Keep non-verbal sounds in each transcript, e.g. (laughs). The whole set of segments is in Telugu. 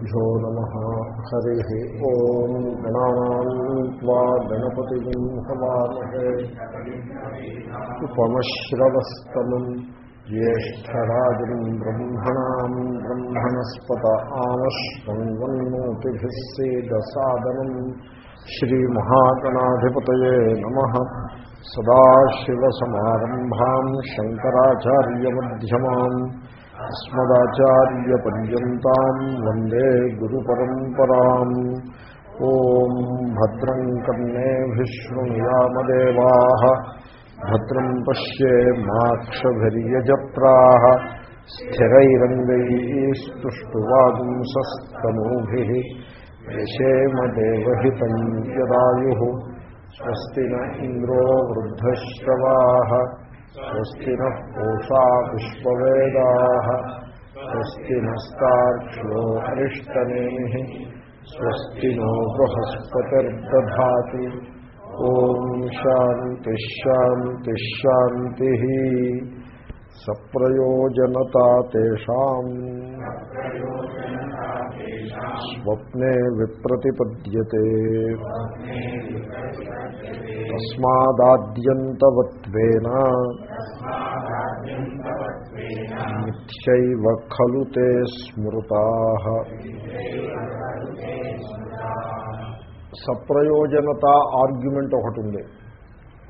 భ్యో నమ. హరి. ఓం గణానా గణపతి హవామహే ఉపమశ్రవస్తమం. జ్యేష్టరాజం బ్రహ్మణా బ్రహ్మణస్పత ఆనశ్వన్వన్నోతిభిస్సేదసాదనం శ్రీమహాగణాధిపతయే నమ. సదాశివసమారంభా శంకరాచార్యమ్యమాన్ అస్మదాచార్యపర్యంతం వందే గురు పరంపరా ఓం భద్రం కన్నేభిశృణుయామదేవా భద్రం పశ్యేమాక్షభిర్యజత్రా స్థిరైరంగైస్తుష్టువాగుంసస్తనూభి యశేమదేవహితం యదాయు. స్వస్తి న ఇంద్రో వృద్ధశ్రవా స్వస్తి న పూషా स्वस्तिनः पूषा विश्ववेदाः स्वस्ति नस्तार्क्ष्यो हरिष्टनेमिः स्वस्ति नो बृहस्पतिर्दधाति ॐ शान्तिश्शान्तिश्शान्तिः सप्रयोजनता तेषाम्। స్వప్నే విప్రతిపద్యతే. తస్మాదాద్యంతవత్వేన. మిథ్యైవ ఖలు తే స్మృతా. సప్రయోజనత ఆర్గ్యుమెంట్ ఒకటి ఉంది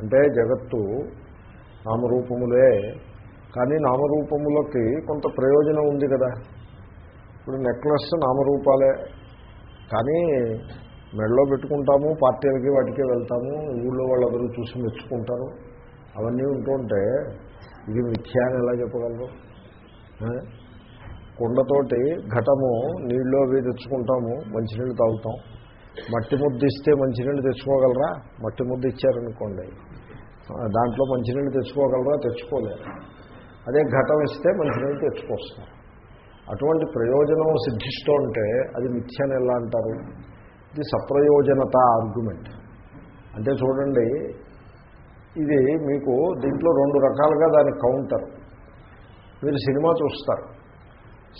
అంటే జగత్తు నామరూపములే కానీ నామరూపములకి కొంత ప్రయోజనం ఉంది కదా. ఇప్పుడు నెక్లెస్ నామరూపాలే. కానీ మెడలో పెట్టుకుంటాము పార్టీలకి వాటికే వెళ్తాము ఊళ్ళో వాళ్ళందరూ చూసి మెచ్చుకుంటారు. అవన్నీ ఉంటుంటే ఇది మిథ్యా అని ఎలా చెప్పగలరు? కుండతోటి ఘటము నీళ్ళు అవి తెచ్చుకుంటాము మంచినీళ్ళు తాగుతాం. మట్టి ముద్ద ఇస్తే మంచినీళ్ళు తెచ్చుకోగలరా? మట్టి ముద్ద ఇచ్చారనుకోండి. దాంట్లో మంచినీళ్ళు తెచ్చుకోగలరా? తెచ్చుకోలేరు. అదే ఘటం ఇస్తే మంచినీళ్ళు తెచ్చుకొస్తాం అటువంటి ప్రయోజనం సిద్ధిస్తూ ఉంటే అది మిథ్యని ఎలా అంటారు? ఇది సప్రయోజనత ఆర్గ్యుమెంట్ అంటే చూడండి ఇది మీకు దీంట్లో రెండు రకాలుగా దాని కౌంటర్ మీరు సినిమా చూస్తారు.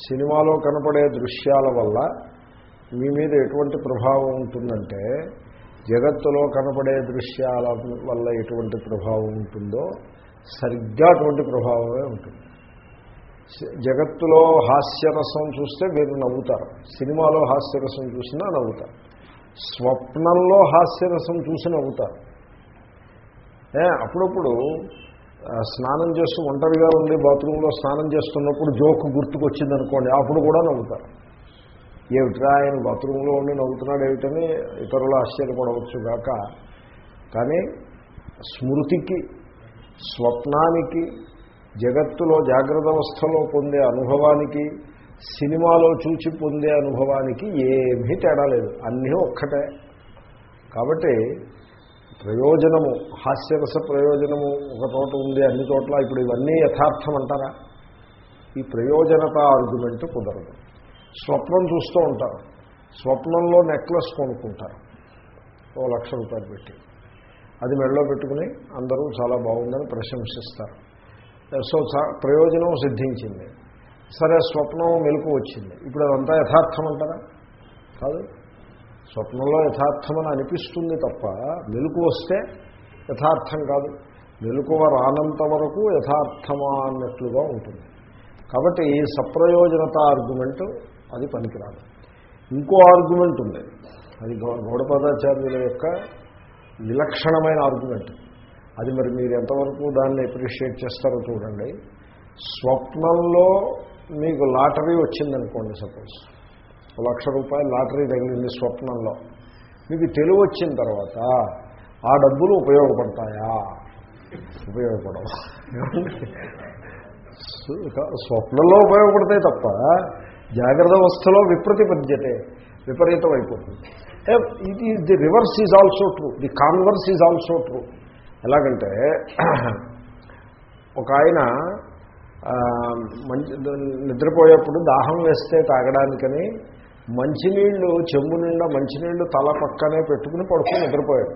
సినిమాలో కనపడే దృశ్యాల వల్ల మీ మీద ఎటువంటి ప్రభావం ఉంటుందంటే జగత్తులో కనపడే దృశ్యాల వల్ల ఎటువంటి ప్రభావం ఉంటుందో సరిగ్గా అటువంటి ప్రభావమే ఉంటుంది. జగత్తులో హాస్యరసం చూస్తే మీరు నవ్వుతారు. సినిమాలో హాస్యరసం చూసినా నవ్వుతారు. స్వప్నంలో హాస్యరసం చూసి నవ్వుతారు. అప్పుడప్పుడు స్నానం చేస్తూ ఒంటరిగా ఉండి బాత్రూంలో స్నానం చేస్తున్నప్పుడు జోక్ గుర్తుకొచ్చింది అనుకోండి అప్పుడు కూడా నవ్వుతారు. ఏమిట్రా ఆయన బాత్రూంలో ఉండి నవ్వుతున్నాడు ఏమిటని ఇతరులు ఆశ్చర్యపడవచ్చు కాక కానీ స్మృతికి స్వప్నానికి జగత్తులో జాగ్రత్త అవస్థలో పొందే అనుభవానికి సినిమాలో చూచి పొందే అనుభవానికి ఏమీ తేడా లేదు. అన్నీ ఒక్కటే. కాబట్టి ప్రయోజనము హాస్యరస ప్రయోజనము ఒక చోట ఉంది అన్ని చోట్ల ఇప్పుడు ఇవన్నీ యథార్థం అంటారా? ఈ ప్రయోజనత ఆర్గ్యుమెంట్ కుదరదు. స్వప్నం చూస్తూ ఉంటారు. స్వప్నంలో నెక్లెస్ కొనుక్కుంటారు. ఓ లక్ష రూపాయలు పెట్టి. అది మెడలో పెట్టుకుని అందరూ చాలా బాగుందని ప్రశంసిస్తారు. సో ప్రయోజనం సిద్ధించింది. సరే స్వప్నం మెలకు వచ్చింది. ఇప్పుడు అదంతా యథార్థం అంటారా? కాదు. స్వప్నంలో యథార్థమని అనిపిస్తుంది తప్ప మెలకు వస్తే యథార్థం కాదు. మెలకువ రానంత వరకు యథార్థమా అన్నట్లుగా ఉంటుంది. కాబట్టి ఈ సప్రయోజనత ఆర్గ్యుమెంట్ అది పనికిరాదు. ఇంకో ఆర్గ్యుమెంట్ ఉంది. అది గౌడపదాచార్యుల యొక్క విలక్షణమైన ఆర్గ్యుమెంట్ అది మరి మీరు ఎంతవరకు దాన్ని అప్రిషియేట్ చేస్తారో చూడండి. స్వప్నంలో మీకు లాటరీ వచ్చిందనుకోండి సపోజ్. లక్ష రూపాయలు లాటరీ తగిలింది స్వప్నంలో. మీకు తెలివి వచ్చిన తర్వాత ఆ డబ్బులు ఉపయోగపడతాయా? ఉపయోగపడవు. స్వప్నంలో ఉపయోగపడతాయి తప్ప జాగ్రత్త అవస్థలో విప్రతిపద్యతే విపరీతం అయిపోతుంది ఇది the reverse is also true the converse is also true ఎలాగంటే ఒక ఆయన మంచి నిద్రపోయేప్పుడు దాహం వేస్తే తాగడానికని మంచినీళ్ళు చెంబు నిండా మంచినీళ్ళు తల పక్కనే పెట్టుకుని పడుకుని నిద్రపోయాడు.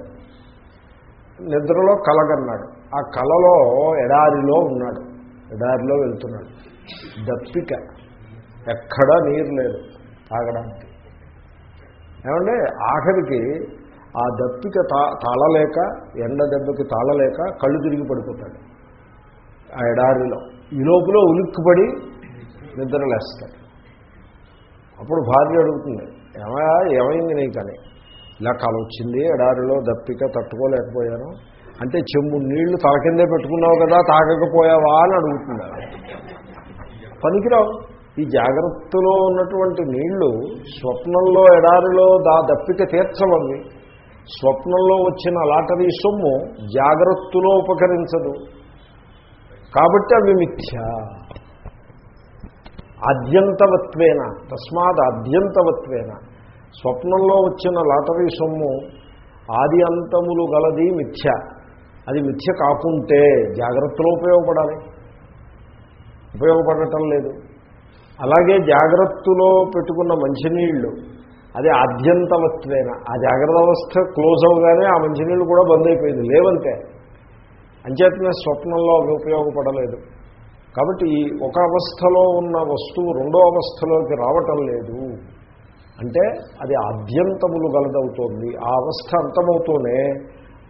నిద్రలో కలగన్నాడు. ఆ కలలో ఎడారిలో ఉన్నాడు. ఎడారిలో వెళ్తున్నాడు. దప్పిక. ఎక్కడా నీరు లేదు తాగడానికి. ఏమంటే ఆఖరికి ఆ దప్పిక తా తాళలేక ఎండ దెబ్బకి తాళలేక కళ్ళు తిరిగి పడిపోతాడు. ఆ ఎడారిలో. ఈ లోపల ఉలిక్కుపడి నిద్రలేస్తాడు. అప్పుడు భార్య అడుగుతుంది ఏమయా ఏమైంది నీకని ఇలా కల వచ్చింది ఎడారిలో దప్పిక తట్టుకోలేకపోయాను. అంటే చెంబు నీళ్ళు తల కిందే పెట్టుకున్నావు కదా తాగకపోయావా అని అడుగుతుంది పనికిరావు. ఈ జాగ్రత్తలో ఉన్నటువంటి నీళ్ళు స్వప్నంలో ఎడారిలో దా దప్పిక తీర్చవండి స్వప్నంలో వచ్చిన లాటరీ సొమ్ము జాగ్రత్తలో ఉపకరించదు. కాబట్టి అవి మిథ్య. ఆద్యంతవత్వేన? తస్మాత్ ఆద్యంతవత్వేన? స్వప్నంలో వచ్చిన లాటరీ సొమ్ము ఆది అంతములు గలది మిథ్య. అది మిథ్య కాకుంటే జాగ్రత్తలో ఉపయోగపడాలి. ఉపయోగపడటం లేదు. అలాగే జాగ్రత్తలో పెట్టుకున్న మంచినీళ్ళు అది ఆద్యంతవత్వేన. ఆ జాగ్రత్త అవస్థ క్లోజ్ అవగానే ఆ మంచినీళ్ళు కూడా బంద్ అయిపోయింది. లేవంతే. అంచేతనే స్వప్నంలో అవి ఉపయోగపడలేదు. కాబట్టి ఈ ఒక అవస్థలో ఉన్న వస్తువు రెండో అవస్థలోకి రావటం లేదు. అంటే అది ఆద్యంతములు గలదవుతోంది. ఆ అవస్థ అంతమవుతూనే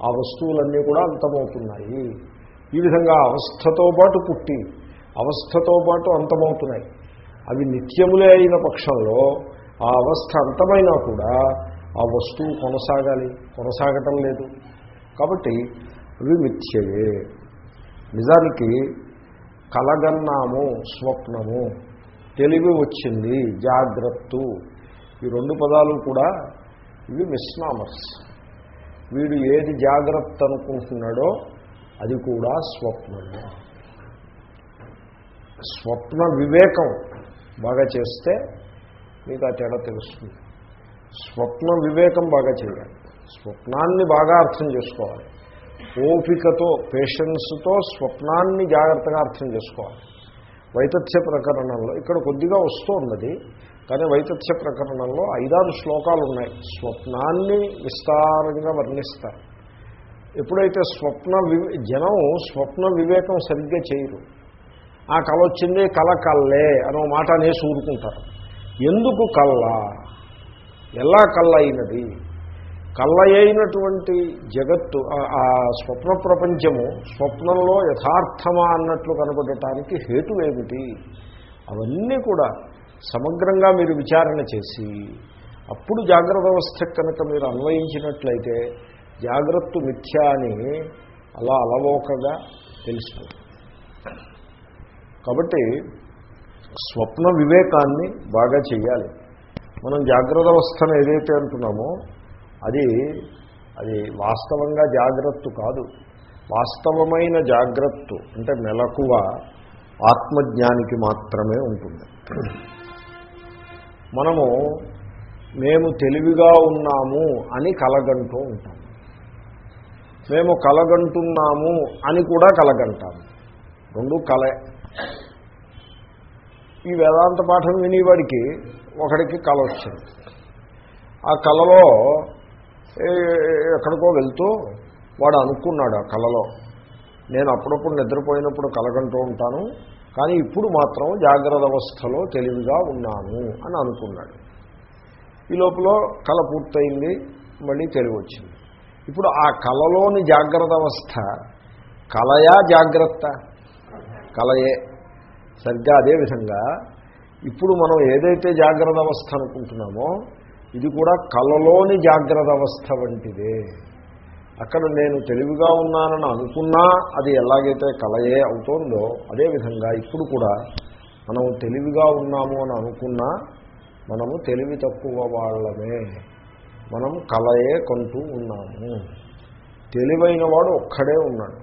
ఆ వస్తువులన్నీ కూడా అంతమవుతున్నాయి. ఈ విధంగా అవస్థతో పాటు పుట్టి అవస్థతో పాటు అంతమవుతున్నాయి. అవి నిత్యములే అయిన పక్షంలో ఆ అవస్థ అంతమైనా కూడా ఆ వస్తువు కొనసాగాలి. కొనసాగటం లేదు. కాబట్టి అవి మిథ్యయే నిజానికి కలగన్నాము స్వప్నము. తెలివి వచ్చింది జాగ్రత్త. ఈ రెండు పదాలు కూడా ఇవి మిస్నామర్స్ వీడు ఏది జాగ్రత్త అనుకుంటున్నాడో అది కూడా స్వప్నమే. స్వప్న వివేకం బాగా చేస్తే మీకు ఆ తేడా తెలుస్తుంది. స్వప్న వివేకం బాగా చేయాలి. స్వప్నాన్ని బాగా అర్థం చేసుకోవాలి. ఓపికతో పేషెన్స్తో స్వప్నాన్ని జాగ్రత్తగా అర్థం చేసుకోవాలి. వైతథ్య ప్రకరణంలో ఇక్కడ కొద్దిగా వస్తున్నది కానీ వైతథ్య ప్రకరణంలో ఐదారు శ్లోకాలు ఉన్నాయి స్వప్నాన్ని విస్తారంగా వర్ణిస్తారు. ఎప్పుడైతే స్వప్న వివే జనం స్వప్న వివేకం సరిగ్గా చేయరు. ఆ కళ వచ్చింది కళ కళ్ళే అనో మాట అనేసి ఊరుకుంటారు. ఎందుకు కళ్ళ ఎలా కళ్ళ అయినది కళ్ళ అయినటువంటి జగత్తు ఆ స్వప్న ప్రపంచము స్వప్నంలో యథార్థమా అన్నట్లు కనబడటానికి హేతు ఏమిటి? అవన్నీ కూడా సమగ్రంగా మీరు విచారణ చేసి అప్పుడు జాగ్రత్త వ్యవస్థ కనుక మీరు అన్వయించినట్లయితే జాగ్రత్త మిథ్యా అని అలా అలవోకగా తెలుస్తుంది. కాబట్టి స్వప్న వివేకాన్ని బాగా చేయాలి మనం జాగ్రత్త అవస్థను ఏదైతే అంటున్నామో అది అది వాస్తవంగా జాగ్రత్త కాదు. వాస్తవమైన జాగ్రత్త అంటే మెలకువ ఆత్మజ్ఞానికి మాత్రమే ఉంటుంది. మనము మేము తెలివిగా ఉన్నాము అని కలగంటూ ఉంటాము మేము కలగంటున్నాము అని కూడా కలగంటాము. రెండు కలే. ఈ వేదాంత పాఠం వినేవాడికి ఒకడికి కళ వచ్చింది. ఆ కళలో ఎక్కడికో వెళ్తూ వాడు అనుకున్నాడు ఆ కళలో నేను అప్పుడప్పుడు నిద్రపోయినప్పుడు కలగంటూ ఉంటాను కానీ ఇప్పుడు మాత్రం జాగ్రత్త అవస్థలో తెలివిగా ఉన్నాను అని అనుకున్నాడు. ఈ లోపల కళ పూర్తయింది మళ్ళీ తెలివి వచ్చింది. ఇప్పుడు ఆ కళలోని జాగ్రత్త అవస్థ కలయా జాగ్రత్త? కలయే. సరిగ్గా అదేవిధంగా ఇప్పుడు మనం ఏదైతే జాగ్రత్త అవస్థ అనుకుంటున్నామో ఇది కూడా కలలోని జాగ్రత్త అవస్థ వంటిదే. అక్కడ నేను తెలివిగా ఉన్నానని అనుకున్నా అది ఎలాగైతే కలయే అవుతోందో అదేవిధంగా ఇప్పుడు కూడా మనం తెలివిగా ఉన్నాము అని అనుకున్నా మనము తెలివి తక్కువ వాళ్ళమే. మనం కలయే కొంటూ ఉన్నాము. తెలివైన వాడు ఒక్కడే ఉన్నాడు.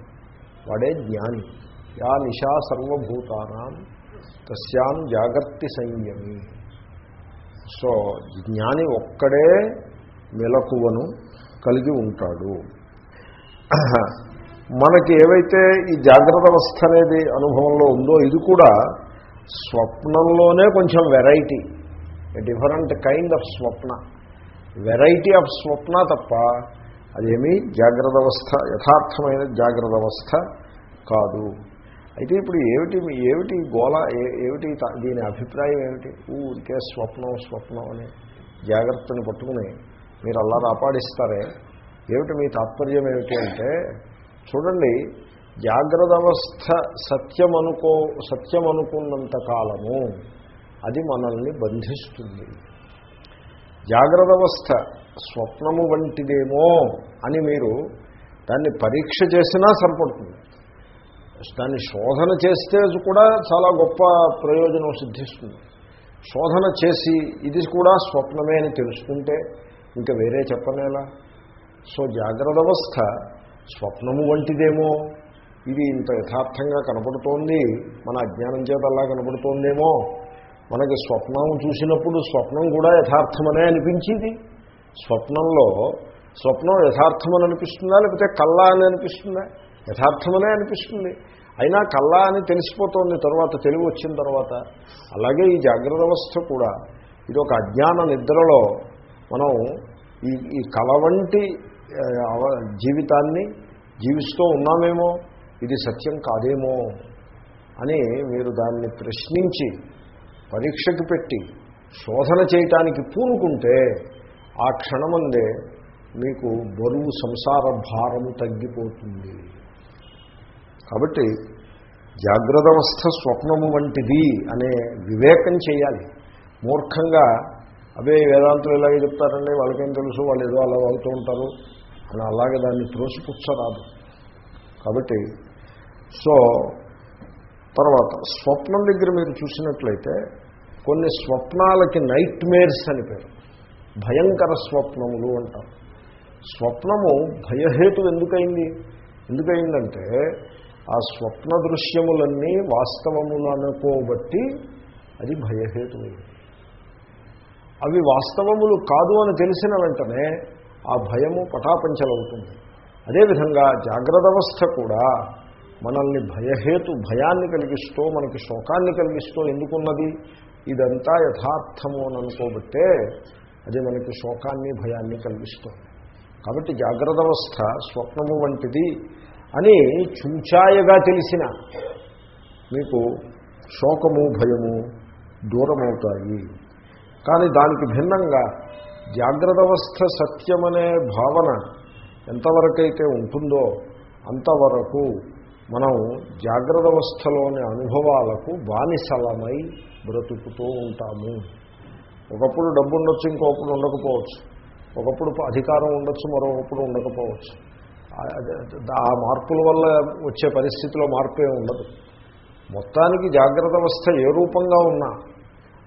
వాడే జ్ఞాని. యా నిశా సర్వభూతానాం తస్యాం జాగర్తి సంయమి. సో జ్ఞాని ఒక్కడే మెలకువను కలిగి ఉంటాడు. మనకి ఏవైతే ఈ జాగ్రత్త అవస్థ అనేది అనుభవంలో ఉందో ఇది కూడా స్వప్నంలోనే కొంచెం వెరైటీ డిఫరెంట్ కైండ్ ఆఫ్ స్వప్న. వెరైటీ ఆఫ్ స్వప్న తప్ప అదేమీ జాగ్రత్త అవస్థ యథార్థమైన జాగ్రత్త అవస్థ కాదు. అయితే ఇప్పుడు ఏమిటి ఏమిటి గోళ ఏమిటి దీని అభిప్రాయం ఏమిటి? ఊరికే స్వప్నం స్వప్నం అని జాగ్రత్తని పట్టుకుని మీరు అలా రాపాడిస్తారే. ఏమిటి మీ తాత్పర్యం ఏమిటి అంటే చూడండి జాగ్రత్త అవస్థ సత్యం అనుకో సత్యం అనుకున్నంత కాలము అది మనల్ని బంధిస్తుంది. జాగ్రత్త అవస్థ స్వప్నము వంటిదేమో అని మీరు దాన్ని పరీక్ష చేసినా సరిపడుతుంది. దాన్ని శోధన చేస్తే కూడా చాలా గొప్ప ప్రయోజనం సిద్ధిస్తుంది. శోధన చేసి ఇది కూడా స్వప్నమే అని తెలుసుకుంటే ఇంకా వేరే చెప్పనేలా సో జాగ్రత్త అవస్థ స్వప్నము వంటిదేమో ఇది ఇంత యథార్థంగా కనపడుతోంది మన అజ్ఞానం చేత అలా కనపడుతోందేమో మనకి స్వప్నం చూసినప్పుడు స్వప్నం కూడా యథార్థమనే అనిపించింది. స్వప్నంలో స్వప్నం యథార్థమని అనిపిస్తుందా లేకపోతే కల్లా అని అనిపిస్తుందా? యథార్థమనే అనిపిస్తుంది. అయినా కల్లా అని తెలిసిపోతుంది తర్వాత తెలివి వచ్చిన తర్వాత. అలాగే ఈ జాగ్రత్త అవస్థ కూడా ఇది ఒక అజ్ఞాన నిద్రలో మనం ఈ ఈ కల వంటి జీవితాన్ని జీవిస్తూ ఉన్నామేమో? ఇది సత్యం కాదేమో? అని మీరు దాన్ని ప్రశ్నించి పరీక్షకు పెట్టి శోధన చేయటానికి పూనుకుంటే ఆ క్షణమందే మీకు బరువు సంసార భారము తగ్గిపోతుంది. కాబట్టి జాగ్రత్త అవస్థ స్వప్నము వంటిది అనే వివేకం చేయాలి. మూర్ఖంగా అవే వేదాంతులు ఇలాగే చెప్తారండి వాళ్ళకేం తెలుసు వాళ్ళు ఏదో అలా అవుతూ ఉంటారు. అని అలాగే దాన్ని త్రోసిపుచ్చరాదు. కాబట్టి సో తర్వాత స్వప్నం దగ్గర మీరు చూసినట్లయితే కొన్ని స్వప్నాలకి నైట్ మేర్స్ అని పేరు. భయంకర స్వప్నములు అంటారు. స్వప్నము భయహేతు ఎందుకైంది? ఎందుకైందంటే ఆ స్వప్న దృశ్యములన్నీ వాస్తవములు అనుకోబట్టి అది భయహేతువైంది అవి వాస్తవములు కాదు అని తెలిసిన వెంటనే ఆ భయము పటాపంచలవుతుంది. అదేవిధంగా జాగ్రత్త అవస్థ కూడా మనల్ని భయహేతు భయాన్ని కలిగిస్తూ మనకి శోకాన్ని కలిగిస్తూ ఎందుకున్నది? ఇదంతా యథార్థము అని అనుకోబట్టే అది మనకి శోకాన్ని భయాన్ని కలిగిస్తుంది. కాబట్టి జాగ్రత్త అవస్థ స్వప్నము వంటిది అని చూచాయగా తెలిసిన మీకు శోకము భయము దూరమవుతాయి. కానీ దానికి భిన్నంగా జాగ్రత్త అవస్థ సత్యమనే భావన ఎంతవరకైతే ఉంటుందో అంతవరకు మనం జాగ్రత్త అవస్థలోని అనుభవాలకు బానిసలమై బ్రతుకుతూ ఉంటాము. ఒకప్పుడు డబ్బు ఉండొచ్చు ఇంకొకప్పుడు ఉండకపోవచ్చు. ఒకప్పుడు అధికారం ఉండొచ్చు మరొకప్పుడు ఉండకపోవచ్చు. ఆ- మార్పుల వల్ల వచ్చే పరిస్థితిలో మార్పే ఉండదు. మొత్తానికి జాగ్రత్త అవస్థ ఏ రూపంగా ఉన్నా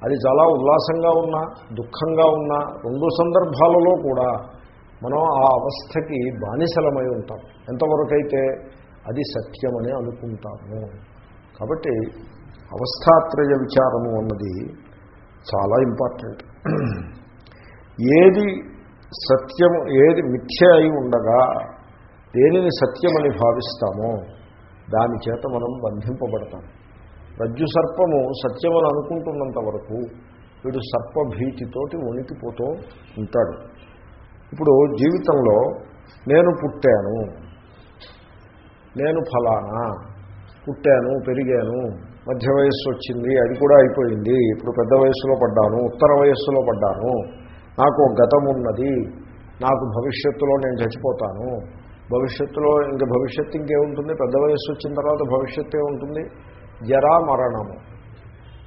అది చాలా ఉల్లాసంగా ఉన్నా దుఃఖంగా ఉన్నా రెండు సందర్భాలలో కూడా మనం ఆ అవస్థకి బానిసలమై ఉంటాం. ఎంతవరకైతే అది సత్యమని అనుకుంటాము. కాబట్టి అవస్థాత్రయ విచారము అన్నది చాలా ఇంపార్టెంట్. ఏది సత్యము ఏది మిథ్య అయి ఉండగా దేనిని సత్యమని భావిస్తామో దాని చేత మనం బంధింపబడతాం. రజ్జు సర్పము సత్యమని అనుకుంటున్నంత వరకు వీడు సర్పభీతితోటి వణికిపోతూ ఉంటాడు. ఇప్పుడు జీవితంలో నేను పుట్టాను నేను ఫలానా పుట్టాను పెరిగాను మధ్య వయస్సు వచ్చింది అది కూడా అయిపోయింది ఇప్పుడు పెద్ద వయస్సులో పడ్డాను ఉత్తర వయస్సులో పడ్డాను నాకు గతం ఉన్నది నాకు భవిష్యత్తులో నేను చచ్చిపోతాను భవిష్యత్తులో ఇంక భవిష్యత్తు ఇంకేముంటుంది పెద్ద వయస్సు వచ్చిన తర్వాత భవిష్యత్తు ఏముంటుంది జరా మరణము.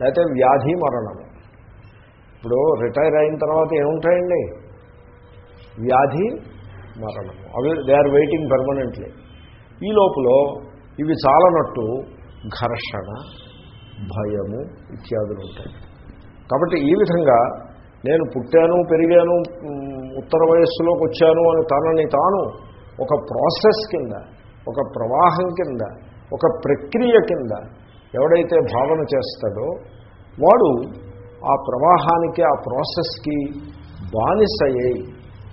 లేకపోతే వ్యాధి మరణము. ఇప్పుడు రిటైర్ అయిన తర్వాత ఏముంటాయండి? వ్యాధి మరణము. అవి దే ఆర్ వెయిటింగ్ పర్మనెంట్లీ. ఈ లోపల ఇవి చాలనట్టు ఘర్షణ భయము ఇత్యాదులు ఉంటాయి. కాబట్టి ఈ విధంగా నేను పుట్టాను పెరిగాను ఉత్తర వయస్సులోకి వచ్చాను అని తనని తాను ఒక ప్రాసెస్ కింద ఒక ప్రవాహం కింద ఒక ప్రక్రియ కింద ఎవడైతే భావన చేస్తాడో వాడు ఆ ప్రవాహానికి ఆ ప్రాసెస్కి బానిసయ్యి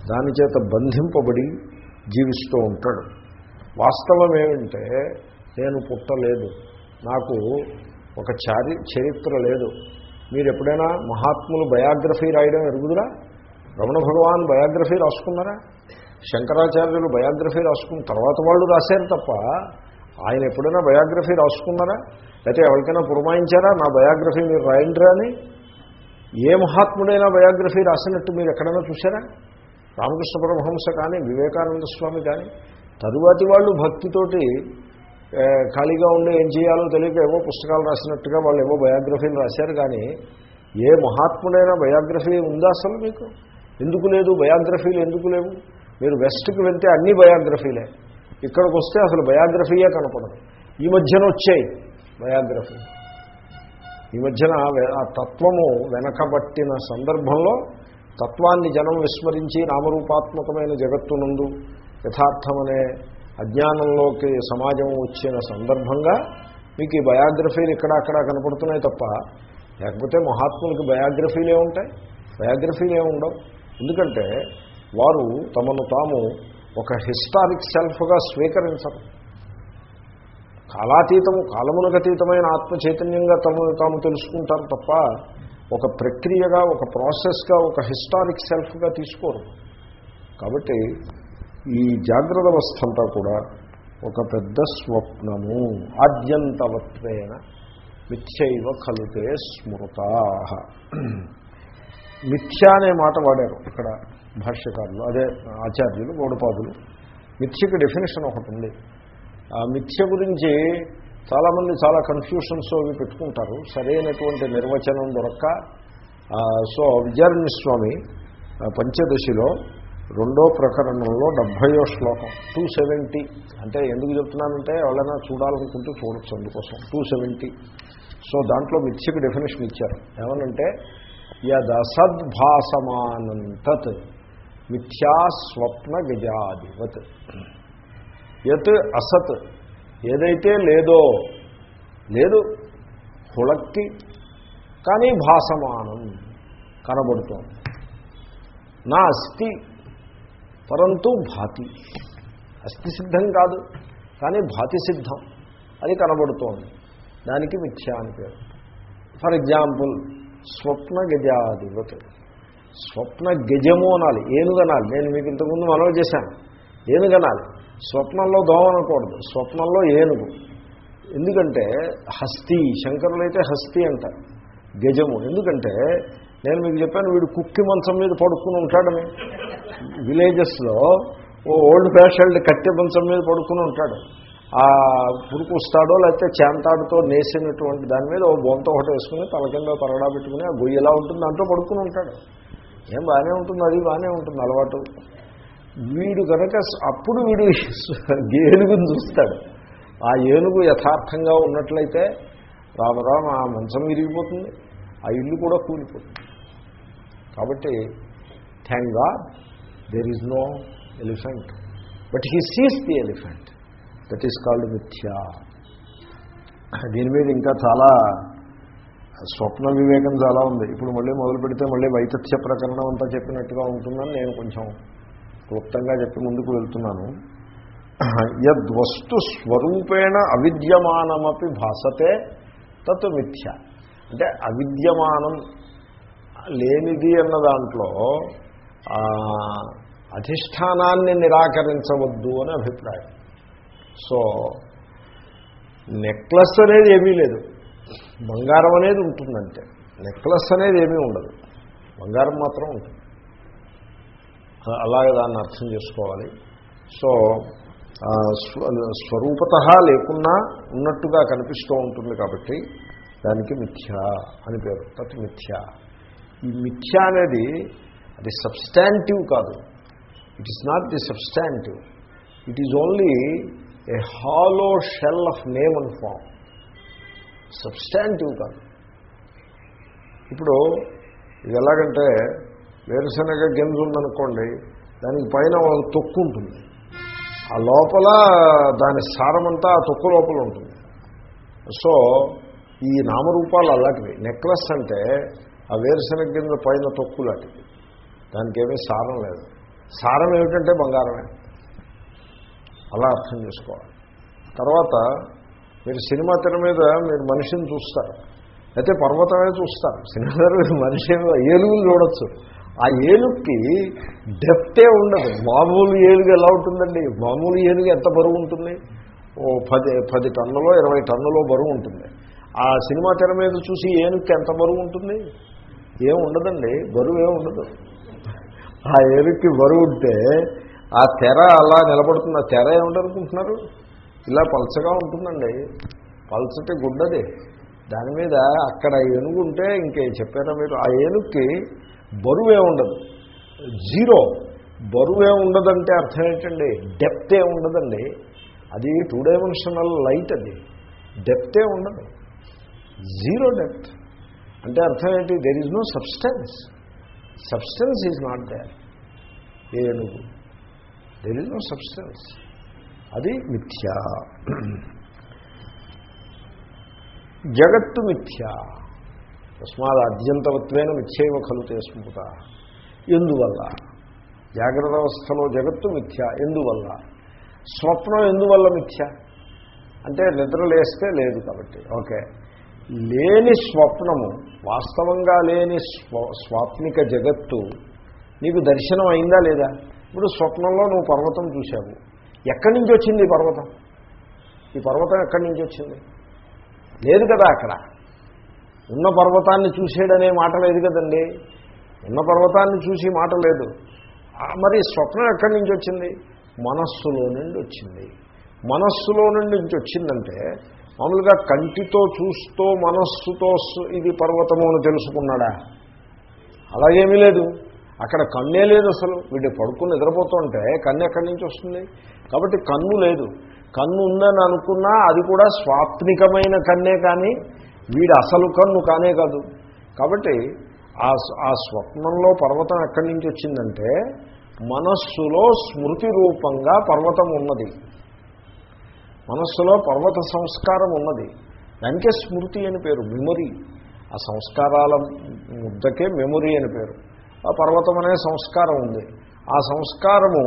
దాని చేత బంధింపబడి జీవిస్తూ ఉంటాడు. వాస్తవం ఏమంటే నేను పుట్టలేదు నాకు ఒక చారి చరిత్ర లేదు. మీరు ఎప్పుడైనా మహాత్ములు బయోగ్రఫీ రాయడం ఎరుగుదురా? రమణ భగవాన్ బయోగ్రఫీ రాసుకున్నారా? శంకరాచార్యులు బయోగ్రఫీ రాసుకున్న తర్వాత వాళ్ళు రాశారు తప్ప ఆయన ఎప్పుడైనా బయోగ్రఫీ రాసుకున్నారా? లేకపోతే ఎవరికైనా పురమాయించారా? నా బయోగ్రఫీ మీరు రాయండిరా అని? ఏ మహాత్ముడైనా బయోగ్రఫీ రాసినట్టు మీరు ఎక్కడైనా చూసారా రామకృష్ణ పరమహంస కానీ వివేకానంద స్వామి కానీ తరువాతి వాళ్ళు భక్తితోటి ఖాళీగా ఉండి ఏం చేయాలో తెలియక ఏవో పుస్తకాలు రాసినట్టుగా వాళ్ళు ఏవో బయోగ్రఫీలు రాశారు కానీ ఏ మహాత్ముడైనా బయోగ్రఫీ ఉందా అసలు మీకు? ఎందుకు లేదు? బయోగ్రఫీలు ఎందుకు లేవు? మీరు వెస్ట్కి వెళ్తే అన్ని బయోగ్రఫీలే. ఇక్కడికి వస్తే అసలు బయోగ్రఫీయే కనపడదు. ఈ మధ్యన వచ్చాయి బయోగ్రఫీ. ఈ మధ్యన ఆ తత్వము వెనకబట్టిన సందర్భంలో తత్వాన్ని జనం విస్మరించి నామరూపాత్మకమైన జగత్తునందు యథార్థమనే అజ్ఞానంలోకి సమాజం వచ్చిన సందర్భంగా మీకు ఈ బయోగ్రఫీలు ఇక్కడ అక్కడ కనపడుతున్నాయి తప్ప లేకపోతే మహాత్ములకి బయోగ్రఫీలే ఉంటాయి. బయోగ్రఫీలే ఉండవు. ఎందుకంటే వారు తమను తాము ఒక హిస్టారిక్ సెల్ఫ్గా స్వీకరించరు. కాలాతీతము కాలమునకతీతమైన ఆత్మ చైతన్యంగా తమను తాము తెలుసుకుంటారు తప్ప ఒక ప్రక్రియగా ఒక ప్రాసెస్గా ఒక హిస్టారిక్ సెల్ఫ్గా తీసుకోరు. కాబట్టి ఈ జాగ్రత్త అవస్థ అంతా కూడా ఒక పెద్ద స్వప్నము. ఆద్యంతవత్వేన మిథ్యైవ కలుతే స్మృతా. మిథ్య అనే మాట వాడారు ఇక్కడ. భాష్యకారులు అదే ఆచార్యులు గౌడపాదులు. మిథ్యకి డెఫినేషన్ ఒకటి ఉంది. ఆ మిథ్య గురించి చాలామంది చాలా కన్ఫ్యూషన్స్ అవి పెట్టుకుంటారు. సరైనటువంటి నిర్వచనం దొరక్క. సో విద్యారణ్య స్వామి పంచదశిలో రెండో ప్రకరణంలో డెబ్భయో శ్లోకం టూ సెవెంటీ అంటే ఎందుకు చెప్తున్నానంటే ఎవరైనా చూడాలనుకుంటే చూడొచ్చు అందుకోసం. టూ సెవెంటీ సో దాంట్లో మిథ్యకు డెఫినేషన్ ఇచ్చారు. ఏమనంటే యదసద్భాసమానంతత్ మిథ్యాస్వప్న గజాదివత్ యత్ అసత్ ఏదైతే లేదో లేదు హుళక్కి కానీ భాసమానం కనబడుతోంది. నా అస్థి పరంతు భాతి. అస్థి సిద్ధం కాదు కానీ భాతి సిద్ధం అది కనబడుతోంది. దానికి మిథ్యా అని పేరు. ఫర్ ఎగ్జాంపుల్ స్వప్న గజాధిపతి స్వప్న గజము అనాలి. ఏనుగనాలి. నేను మీకు ఇంతకుముందు మనవి చేశాను. ఏనుగనాలి. స్వప్నంలో దోమ అనకూడదు. స్వప్నంలో ఏనుగు. ఎందుకంటే హస్తి శంకరులైతే హస్తి అంటారు గజము. ఎందుకంటే నేను మీకు చెప్పాను వీడు కుక్కి మంచం మీద పడుకుని ఉంటాడని. విలేజెస్లో ఓ ఓల్డ్ ఫ్యాషన్డ్ కట్టె మంచం మీద పడుకుని ఉంటాడు. ఆ పురుకొస్తాడో లేకపోతే చేంతాడుతో నేసినటువంటి దాని మీద ఓ బొంత ఒకటి వేసుకుని తల కింద పరడా పెట్టుకుని ఆ గొయ్యి ఎలా ఉంటుంది దాంట్లో పడుకుని ఉంటాడు. ఏం బాగానే ఉంటుంది అది బాగానే ఉంటుంది అలవాటు. వీడు కనుక అప్పుడు వీడు (laughs) ఏనుగుని చూస్తాడు. ఆ ఏనుగు యథార్థంగా ఉన్నట్లయితే రామరామ ఆ మంచం విరిగిపోతుంది ఆ ఇల్లు కూడా కూలిపోతుంది. కాబట్టి thank God there is no elephant but he sees the elephant that is called మిథ్యా దీని మీద ఇంకా చాలా స్వప్న వివేకం చాలా ఉంది. ఇప్పుడు మళ్ళీ మొదలు పెడితే మళ్ళీ వైతథ్య ప్రకరణం అంతా చెప్పినట్టుగా ఉంటుందని నేను కొంచెం క్లుప్తంగా చెప్పి ముందుకు వెళ్తున్నాను. యద్వస్తు స్వరూపేణ అవిద్యమానమపి భాసతే తత్ మిథ్య. అంటే అవిద్యమానం లేనిది అన్న దాంట్లో అధిష్టానాన్ని నిరాకరించవద్దు అని అభిప్రాయం. సో నెక్లెస్ అనేది ఏమీ లేదు. బంగారం అనేది ఉంటుందంటే నెక్లెస్ అనేది ఏమీ ఉండదు. బంగారం మాత్రం ఉంటుంది. అలాగే దాన్ని అర్థం చేసుకోవాలి. సో స్వరూపత లేకున్నా ఉన్నట్టుగా కనిపిస్తూ ఉంటుంది కాబట్టి దానికి మిథ్య అని పేరు. తత్ మిథ్య. ఈ మిథ్య అనేది అది సబ్స్టాంటివ్ కాదు. It is not the substantive it is only a hollow shell of name and form substantive కాదు ఇప్పుడు ఇది ఎలాగంటే వేరుశనగ గింజ ఉందనుకోండి దానికి పైన వాళ్ళ తొక్కు ఉంటుంది. ఆ లోపల దాని సారమంతా ఆ తొక్కు లోపల ఉంటుంది. సో ఈ నామరూపాలు అలాంటివి. నెక్లెస్ అంటే ఆ వేరుశనగ గింజ పైన తొక్కు లాంటిది. దానికి ఏమీ సారం లేదు. సారం ఏమిటంటే బంగారమే. అలా అర్థం చేసుకోవాలి. తర్వాత మీరు సినిమా తెర మీద మీరు మనిషిని చూస్తారు. అయితే పర్వతమే చూస్తారు. సినిమా తెర మీద మనిషి ఏనుగులు చూడొచ్చు. ఆ ఏనుక్కి డెప్తే ఉండదు. మామూలు ఏనుగు ఎలా ఉంటుందండి? మామూలు ఏనుగు ఎంత బరువు ఉంటుంది? ఓ పది పది టన్నులో ఇరవై టన్నులో బరువు ఉంటుంది. ఆ సినిమా తెర మీద చూసి ఏనుగుకి ఎంత బరువు ఉంటుంది? ఏం ఉండదండి. బరువు ఏం ఉండదు. ఆ ఏనుగుకి బరువు ఉంటే ఆ తెర అలా నిలబడుతుంది. ఆ తెర ఏముండనుకుంటున్నారు ఇలా పలచగా ఉంటుందండి. పలచటి గుడ్డది. దాని మీద అక్కడ ఏనుగు ఉంటే ఇంకే చెప్పారా మీరు? ఆ ఏనుగుకి బరువే ఉండదు. జీరో. బరువే ఉండదంటే అర్థం ఏంటండి? డెప్తే ఉండదండి. అది టూ డైమెన్షనల్ లైట్ అది. డెప్తే ఉండదు. Zero depth. అంటే అర్థం ఏంటి? There is no substance substance is not there ఏనుగు. దెర్ ఈజ్ నో సబ్స్టెన్స్ అది మిథ్య. జగత్తు మిథ్య. తస్మాత్ అద్యంతవత్వేన మిథ్యైవ ఖలు తీసుకుంట ఎందువల్ల? జాగ్రత్త అవస్థలో జగత్తు మిథ్య. ఎందువల్ల? స్వప్నం ఎందువల్ల మిథ్య? అంటే నిద్ర లేస్తే లేదు కాబట్టి. ఓకే. లేని స్వప్నము వాస్తవంగా లేని స్వ స్వాప్నిక జగత్తు నీకు దర్శనం అయిందా లేదా? ఇప్పుడు స్వప్నంలో నువ్వు పర్వతం చూశావు. ఎక్కడి నుంచి వచ్చింది ఈ పర్వతం? ఈ పర్వతం ఎక్కడి నుంచి వచ్చింది? లేదు కదా అక్కడ. ఉన్న పర్వతాన్ని చూసేడనే మాట లేదు కదండి. ఉన్న పర్వతాన్ని చూసి మాట లేదు. మరి స్వప్నం ఎక్కడి నుంచి వచ్చింది? మనస్సులో నుండి వచ్చింది. మనస్సులో నుండి నుంచి వచ్చిందంటే మామూలుగా కంటితో చూస్తూ మనస్సుతో ఇది పర్వతము అని తెలుసుకున్నాడా? అలాగేమీ లేదు. అక్కడ కన్నే లేదు అసలు. వీడు పడుకుని నిద్రపోతుంటే కన్ను ఎక్కడి నుంచి వస్తుంది? కాబట్టి కన్ను లేదు. కన్ను ఉందని అనుకున్నా అది కూడా స్వాప్నికమైన కన్నే కానీ వీడు అసలు కన్ను కానే కాదు. కాబట్టి ఆ ఆ స్వప్నంలో పర్వతం ఎక్కడి నుంచి వచ్చిందంటే మనస్సులో స్మృతి రూపంగా పర్వతం ఉన్నది. మనస్సులో పర్వత సంస్కారం ఉన్నది. దానికే స్మృతి అని పేరు మెమొరీ. ఆ సంస్కారాల ముద్దకే మెమొరీ అని పేరు. పర్వతం అనే సంస్కారం ఉంది. ఆ సంస్కారము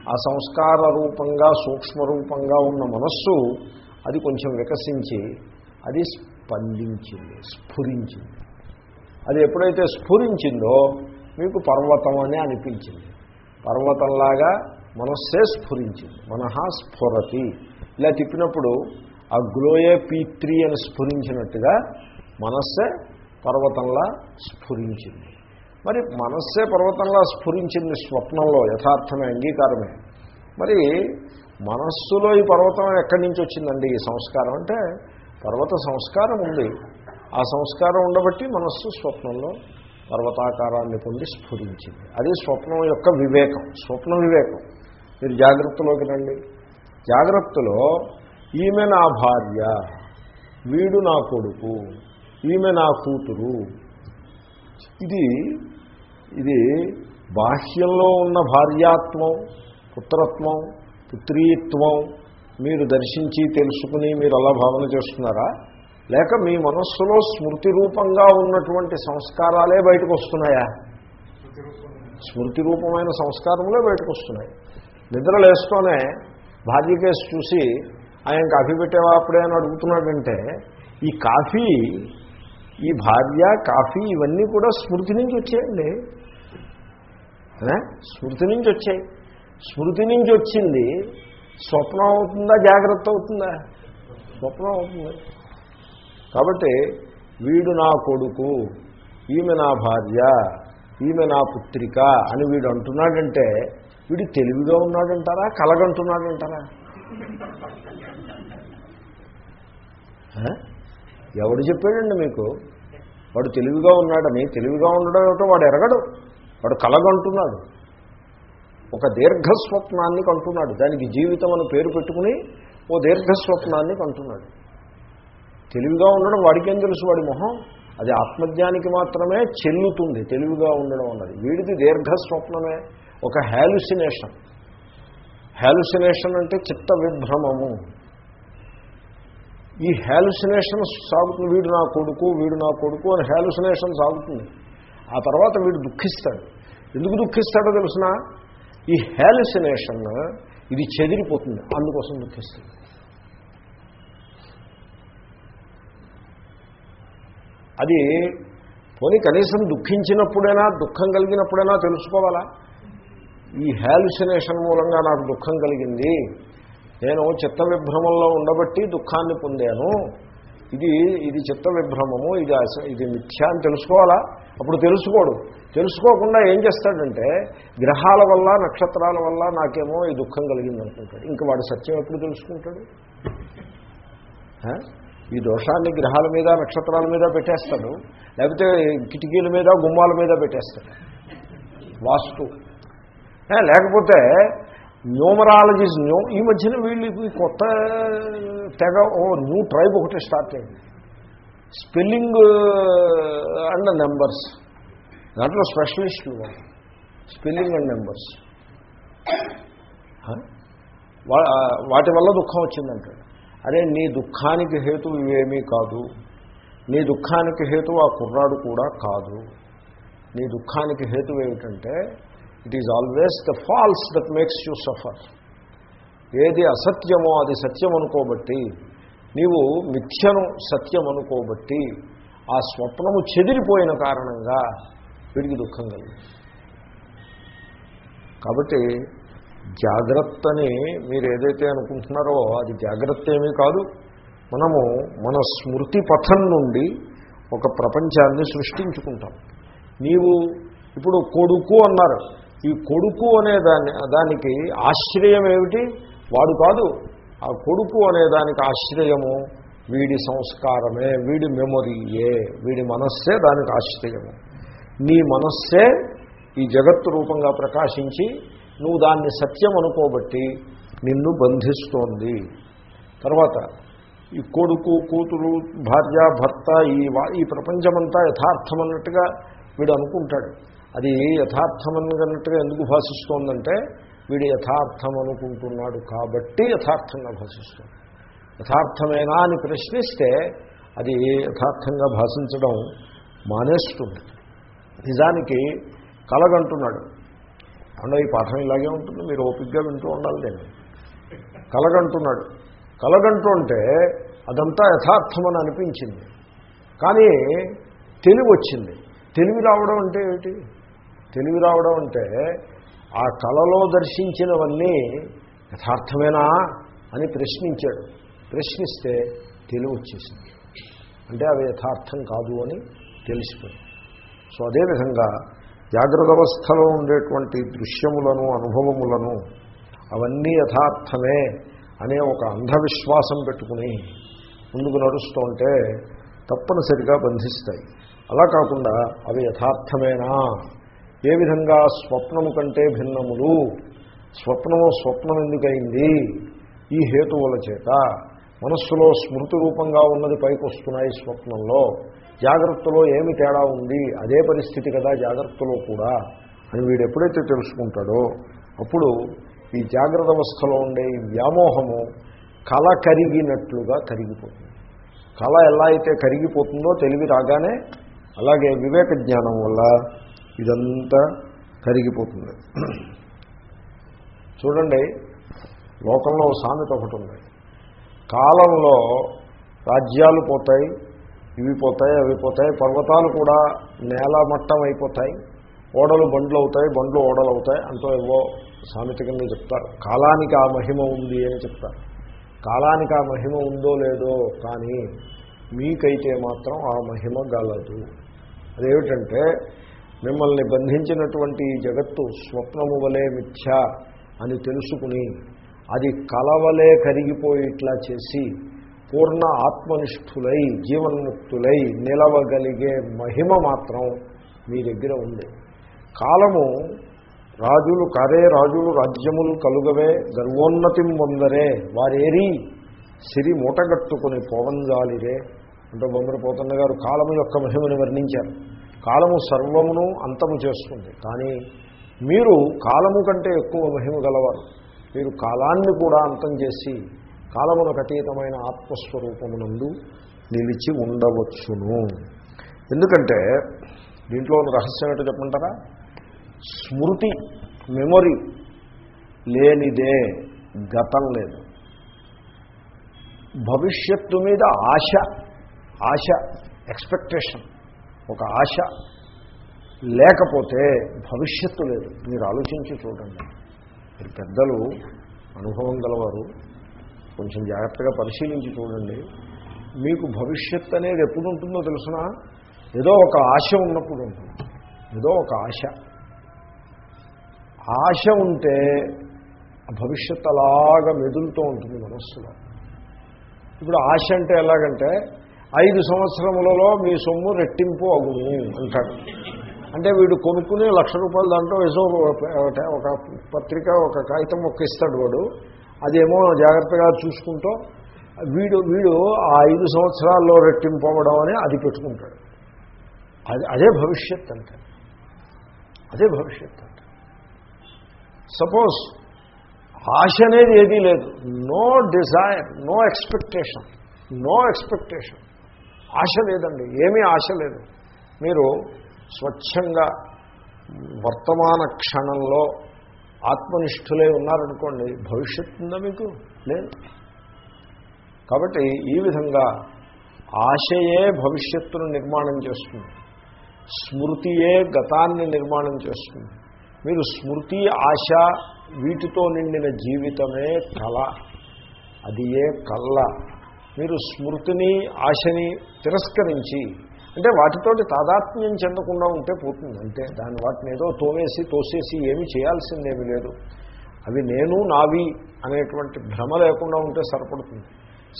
ఆ సంస్కార రూపంగా సూక్ష్మ రూపంగా ఉన్న మనస్సు అది కొంచెం వికసించి అది స్పందించింది స్ఫురించింది. అది ఎప్పుడైతే స్ఫురించిందో మీకు పర్వతం అని అనిపించింది. పర్వతంలాగా మనస్సే స్ఫురించింది. మనహ స్ఫురతి. ఇలా తిప్పినప్పుడు ఆ గ్లోయే పీత్రి అని స్ఫురించినట్టుగా మనస్సే పర్వతంలా స్ఫురించింది. మరి మనస్సే పర్వతంలా స్ఫురించింది స్వప్నంలో యథార్థమే అంగీకారమే. మరి మనస్సులో ఈ పర్వతం ఎక్కడి నుంచి వచ్చిందండి ఈ సంస్కారం? అంటే పర్వత సంస్కారం ఉంది. ఆ సంస్కారం ఉండబట్టి మనస్సు స్వప్నంలో పర్వతాకారాన్ని పొంది స్ఫురించింది. అది స్వప్నం యొక్క వివేకం స్వప్న వివేకం. మీరు జాగ్రత్తలోకి రండి. జాగ్రత్తలో ఈమె నా భార్య వీడు నా కొడుకు ఈమె నా కూతురు ఇది ఇది బాహ్యంలో ఉన్న భార్యాత్వం పుత్రత్వం పుత్రీత్వం మీరు దర్శించి తెలుసుకుని మీరు అలా భావన చేస్తున్నారా? లేక మీ మనస్సులో స్మృతి రూపంగా ఉన్నటువంటి సంస్కారాలే బయటకు వస్తున్నాయా? స్మృతి రూపమైన సంస్కారములే బయటకు వస్తున్నాయి. నిద్రలేస్తూనే భార్య కేసు చూసి ఆయన కాఫీ పెట్టేవా అప్పుడే? అని అడుగుతున్నాడంటే ఈ కాఫీ ఈ భార్య కాఫీ ఇవన్నీ కూడా స్మృతి నుంచి వచ్చాయండి. స్మృతి నుంచి వచ్చాయి. స్మృతి నుంచి వచ్చింది. స్వప్నం అవుతుందా జాగ్రత్త అవుతుందా? స్వప్నం అవుతుంది. కాబట్టి వీడు నా కొడుకు ఈమె నా భార్య ఈమె నా పుత్రిక అని వీడు అంటున్నాడంటే వీడు తెలివిగా ఉన్నాడంటారా కలగంటున్నాడంటారా? ఎవడు చెప్పాడండి మీకు? వాడు తెలివిగా ఉన్నాడని. తెలివిగా ఉండడం ఏమిటో వాడు ఎరగడు. వాడు కలగంటున్నాడు. ఒక దీర్ఘస్వప్నాన్ని కంటున్నాడు. దానికి జీవితం అని పేరు పెట్టుకుని ఓ దీర్ఘస్వప్నాన్ని కంటున్నాడు. తెలివిగా ఉండడం వాడికేం తెలుసు? వాడి మొహం. అది ఆత్మజ్ఞానికి మాత్రమే చెల్లుతుంది. తెలివిగా ఉండడం అన్నది. వీడిది దీర్ఘస్వప్నమే. ఒక హ్యాలుసినేషన్ హ్యాలుసినేషన్ అంటే చిత్త విభ్రమము. ఈ హ్యాలుసినేషన్ సాగుతుంది వీడు నా కొడుకు వీడు నా కొడుకు అని హ్యాలుసినేషన్ సాగుతుంది. ఆ తర్వాత వీడు దుఃఖిస్తాడు. ఎందుకు దుఃఖిస్తాడో తెలిసిన? ఈ హ్యాలుసినేషన్ ఇది చెదిరిపోతుంది. అందుకోసం దుఃఖిస్తుంది. అది పోనీ కనీసం దుఃఖించినప్పుడైనా దుఃఖం కలిగినప్పుడైనా తెలుసుకోవాలా? ఈ హ్యాలుసినేషన్ మూలంగా నాకు దుఃఖం కలిగింది. నేను చిత్త విభ్రమంలో ఉండబట్టి దుఃఖాన్ని పొందాను. ఇది ఇది చిత్త విభ్రమము ఇది ఇది మిథ్య అని తెలుసుకోవాలా? అప్పుడు తెలుసుకోడు. తెలుసుకోకుండా ఏం చేస్తాడంటే గ్రహాల వల్ల నక్షత్రాల వల్ల నాకేమో ఈ దుఃఖం కలిగింది అనుకుంటాడు ఇంకా వాడు సత్యం ఎప్పుడు తెలుసుకుంటాడు? ఈ దోషాన్ని గ్రహాల మీద నక్షత్రాల మీద పెట్టేస్తాడు. లేకపోతే కిటికీల మీద గుమ్మాల మీద పెట్టేస్తాడు. వాస్తు. లేకపోతే న్యూమరాలజీస్ న్యూ ఈ మధ్యన వీళ్ళు కొత్త తెగ ఓ న్యూ ట్రైబ్ ఒకటి స్టార్ట్ అయింది. Spelling and numbers. దాంట్లో స్పెషలిస్టులు వాళ్ళు. Spelling and numbers. వాటి వల్ల దుఃఖం వచ్చిందంటాడు అరే నీ దుఃఖానికి హేతు ఇవేమీ కాదు. నీ దుఃఖానికి హేతు ఆ కుర్రాడు కూడా కాదు. నీ దుఃఖానికి హేతు ఏమిటంటే it is always the false that makes you suffer ఏది అసత్యమో అది సత్యం అనుకోబట్టి నీవు మిథ్యను సత్యం అనుకోబట్టి ఆ స్వప్నము చెదిరిపోయిన కారణంగా వీడికి దుఃఖం కలిగింది. కాబట్టి జాగ్రత్తని మీరు ఏదైతే అనుకుంటున్నారో అది జాగ్రత్త ఏమీ కాదు. మనము మన స్మృతి పథం నుండి ఒక ప్రపంచాన్ని సృష్టించుకుంటాం. నీవు ఇప్పుడు కొడుకు అన్నారు. ఈ కొడుకు అనే దాని దానికి ఆశ్రయం ఏమిటి? వాడు కాదు. ఆ కొడుకు అనే దానికి ఆశ్రయము వీడి సంస్కారమే వీడి మెమొరీయే వీడి మనస్సే దానికి ఆశ్రయము. నీ మనస్సే ఈ జగత్తు రూపంగా ప్రకాశించి నువ్వు దాన్ని సత్యం అనుకోబట్టి నిన్ను బంధిస్తోంది. తర్వాత ఈ కొడుకు కూతురు భార్య భర్త ఈ ఈ ప్రపంచమంతా యథార్థమన్నట్టుగా వీడు అనుకుంటాడు. అది యథార్థమని అన్నట్టుగా ఎందుకు భాషిస్తోందంటే వీడు యథార్థం అనుకుంటున్నాడు కాబట్టి యథార్థంగా భాషిస్తుంది యథార్థమేనా అని ప్రశ్నిస్తే అది యథార్థంగా భాషించడం మానేస్తుంది. నిజానికి కలగంటున్నాడు. అంటే ఈ పాఠం ఇలాగే ఉంటుంది మీరు ఓపిక్గా వింటూ ఉండాలి నేను కలగంటున్నాడు. కలగంటుంటే అదంతా యథార్థమని అనిపించింది. కానీ తెలివి వచ్చింది తెలివి రావడం అంటే ఏమిటి? తెలివి రావడం అంటే ఆ కళలో దర్శించినవన్నీ యథార్థమేనా అని ప్రశ్నించాడు. ప్రశ్నిస్తే తెలివి వచ్చేసింది. అంటే అవి యథార్థం కాదు అని తెలిసిపోయింది. సో అదేవిధంగా జాగ్రత్త అవస్థలో ఉండేటువంటి దృశ్యములను అనుభవములను అవన్నీ యథార్థమే అనే ఒక అంధవిశ్వాసం పెట్టుకుని ముందుకు నడుస్తుంటే తప్పనిసరిగా బంధిస్తాయి. అలా కాకుండా అవి యథార్థమేనా? ఏ విధంగా స్వప్నము కంటే భిన్నములు? స్వప్నము స్వప్నం ఎందుకైంది? ఈ హేతువుల చేత. మనస్సులో స్మృతి రూపంగా ఉన్నది పైకి వస్తున్నాయి స్వప్నంలో. జాగ్రత్తలో ఏమి తేడా ఉంది? అదే పరిస్థితి కదా జాగ్రత్తలో కూడా అని వీడు ఎప్పుడైతే తెలుసుకుంటాడో అప్పుడు ఈ జాగ్రత్త అవస్థలో ఉండే ఈ వ్యామోహము కళ కరిగినట్లుగా కరిగిపోతుంది. కళ ఎలా అయితే కరిగిపోతుందో తెలివి రాగానే అలాగే వివేక జ్ఞానం వల్ల ఇదంతా కరిగిపోతుంది. చూడండి లోకంలో సామెత ఒకటి ఉంది. కాలంలో రాజ్యాలు పోతాయి ఇవి పోతాయి అవి పోతాయి పర్వతాలు కూడా నేల మట్టం అయిపోతాయి ఓడలు బండ్లు అవుతాయి బండ్లు ఓడలు అవుతాయి అంటూ ఏవో సామెత కింద చెప్తారు. కాలానికి ఆ మహిమ ఉంది అని చెప్తారు. కాలానికి ఆ మహిమ ఉందో లేదో కానీ మీకైతే మాత్రం ఆ మహిమ గలదు. అదేమిటంటే మిమ్మల్ని బంధించినటువంటి జగత్తు స్వప్నము వలె మిథ్య అని తెలుసుకుని అది కలవలే కరిగిపోయేట్లా చేసి పూర్ణ ఆత్మనిష్ఠులై జీవన్ముక్తులై నిలవగలిగే మహిమ మాత్రం మీ దగ్గర ఉంది. కాలము రాజులు కరే రాజులు రాజ్యములు కలుగవే గర్వోన్నతిం వందరే వారేరి సిరి మూటగట్టుకుని పోవంజాలిరే అంటూ బొమ్మరపోతన్న గారు కాలము యొక్క మహిమని వర్ణించారు. కాలము సర్వమును అంతము చేస్తుంది. కానీ మీరు కాలము కంటే ఎక్కువ మహిమ గలవారు. మీరు కాలాన్ని కూడా అంతం చేసి కాలమునకు అతీతమైన ఆత్మస్వరూపమునందు నిలిచి ఉండవచ్చును. ఎందుకంటే దీంట్లో ఉన్న రహస్యం ఏంటో చెప్పమంటారా? స్మృతి మెమొరీ లేనిదే గతం లేదు. భవిష్యత్తు మీద ఆశ ఆశ ఎక్స్పెక్టేషన్ ఒక ఆశ. లేకపోతే భవిష్యత్తు లేదు. మీరు ఆలోచించి చూడండి. మీరు పెద్దలు అనుభవం గలవారు కొంచెం జాగ్రత్తగా పరిశీలించి చూడండి. మీకు భవిష్యత్తు అనేది ఎప్పుడు ఉంటుందో తెలుసిన? ఏదో ఒక ఆశ ఉన్నప్పుడు ఉంటుంది. ఏదో ఒక ఆశ. ఆశ ఉంటే భవిష్యత్తు అలాగా మెదులుతూ ఉంటుంది మనస్సులో. ఇప్పుడు ఆశ అంటే ఎలాగంటే ఐదు సంవత్సరములలో మీ సొమ్ము రెట్టింపు అగుము అంటాడు. అంటే వీడు కొనుక్కుని లక్ష రూపాయలు దాంట్లో ఏదో ఒక- పత్రిక ఒక కాగితం ఒక ఇస్తాడు వాడు. అదేమో జాగ్రత్తగా చూసుకుంటూ వీడు వీడు ఆ ఐదు సంవత్సరాల్లో రెట్టింపు అవ్వడం అని అది పెట్టుకుంటాడు. అది అదే భవిష్యత్ అంటే. అదే భవిష్యత్ అంటే. సపోజ్ ఆశ అనేది ఏదీ లేదు. No desire no expectation no expectation. ఆశ లేదండి ఏమీ ఆశ లేదు. మీరు స్వచ్ఛంగా వర్తమాన క్షణంలో ఆత్మనిష్ఠులే ఉన్నారనుకోండి భవిష్యత్తు ఉందా మీకు? లేదు. కాబట్టి ఈ విధంగా ఆశయే భవిష్యత్తును నిర్మాణం చేస్తుంది. స్మృతియే గతాన్ని నిర్మాణం చేస్తుంది. మీరు స్మృతి ఆశ వీటితో నిండిన జీవితమే కళ. అది ఏ కళ్ళ మీరు స్మృతిని ఆశని తిరస్కరించి అంటే వాటితోటి తాదాత్మ్యం చెందకుండా ఉంటే పోతుంది. అంతే దాని వాటిని ఏదో తోమేసి తోసేసి ఏమి చేయాల్సిందేమీ లేదు. అవి నేను నావి అనేటువంటి భ్రమ లేకుండా ఉంటే సరిపడుతుంది.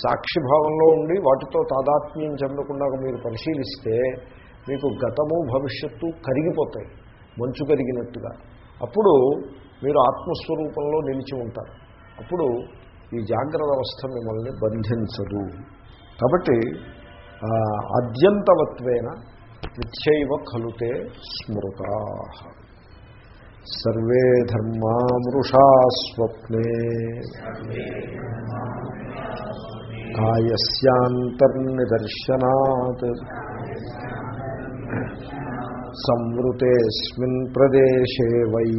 సాక్షిభావంలో ఉండి వాటితో తాదాత్మ్యం చెందకుండా మీరు పరిశీలిస్తే మీకు గతము భవిష్యత్తు కరిగిపోతాయి. మంచు కరిగినట్టుగా. అప్పుడు మీరు ఆత్మస్వరూపంలో నిలిచి ఉంటారు. అప్పుడు ఈ జాగ్రత్త అవస్థ మిమ్మల్ని బంధించదు. కాబట్టి అద్యంతవత్వేన నిత్యైవ ఖలుతే స్మృతా. Survey Dharma మృషా స్వప్నే. కాయస్యాంతర్నిదర్శనాత్. సంవృతేస్మిన్ ప్రదేశే వై.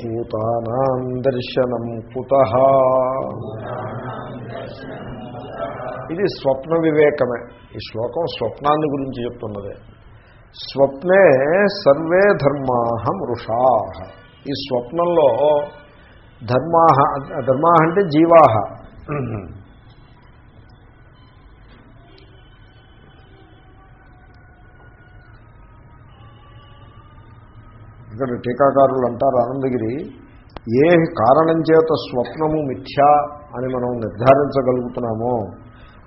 భూతానాం దర్శనం కుత ఇది స్వప్న వివేకమే. ఈ శ్లోకం స్వప్నాన్ని గురించి చెప్తున్నదే. స్వప్నే సర్వే ధర్మా మృషా ఈ స్వప్నంలో ధర్మా ధర్మా అంటే జీవాహ. ఇక్కడ టీకాకారులు అంటారు ఆనందగిరి ఏ కారణం చేత స్వప్నము మిథ్యా అని మనం నిర్ధారించగలుగుతున్నామో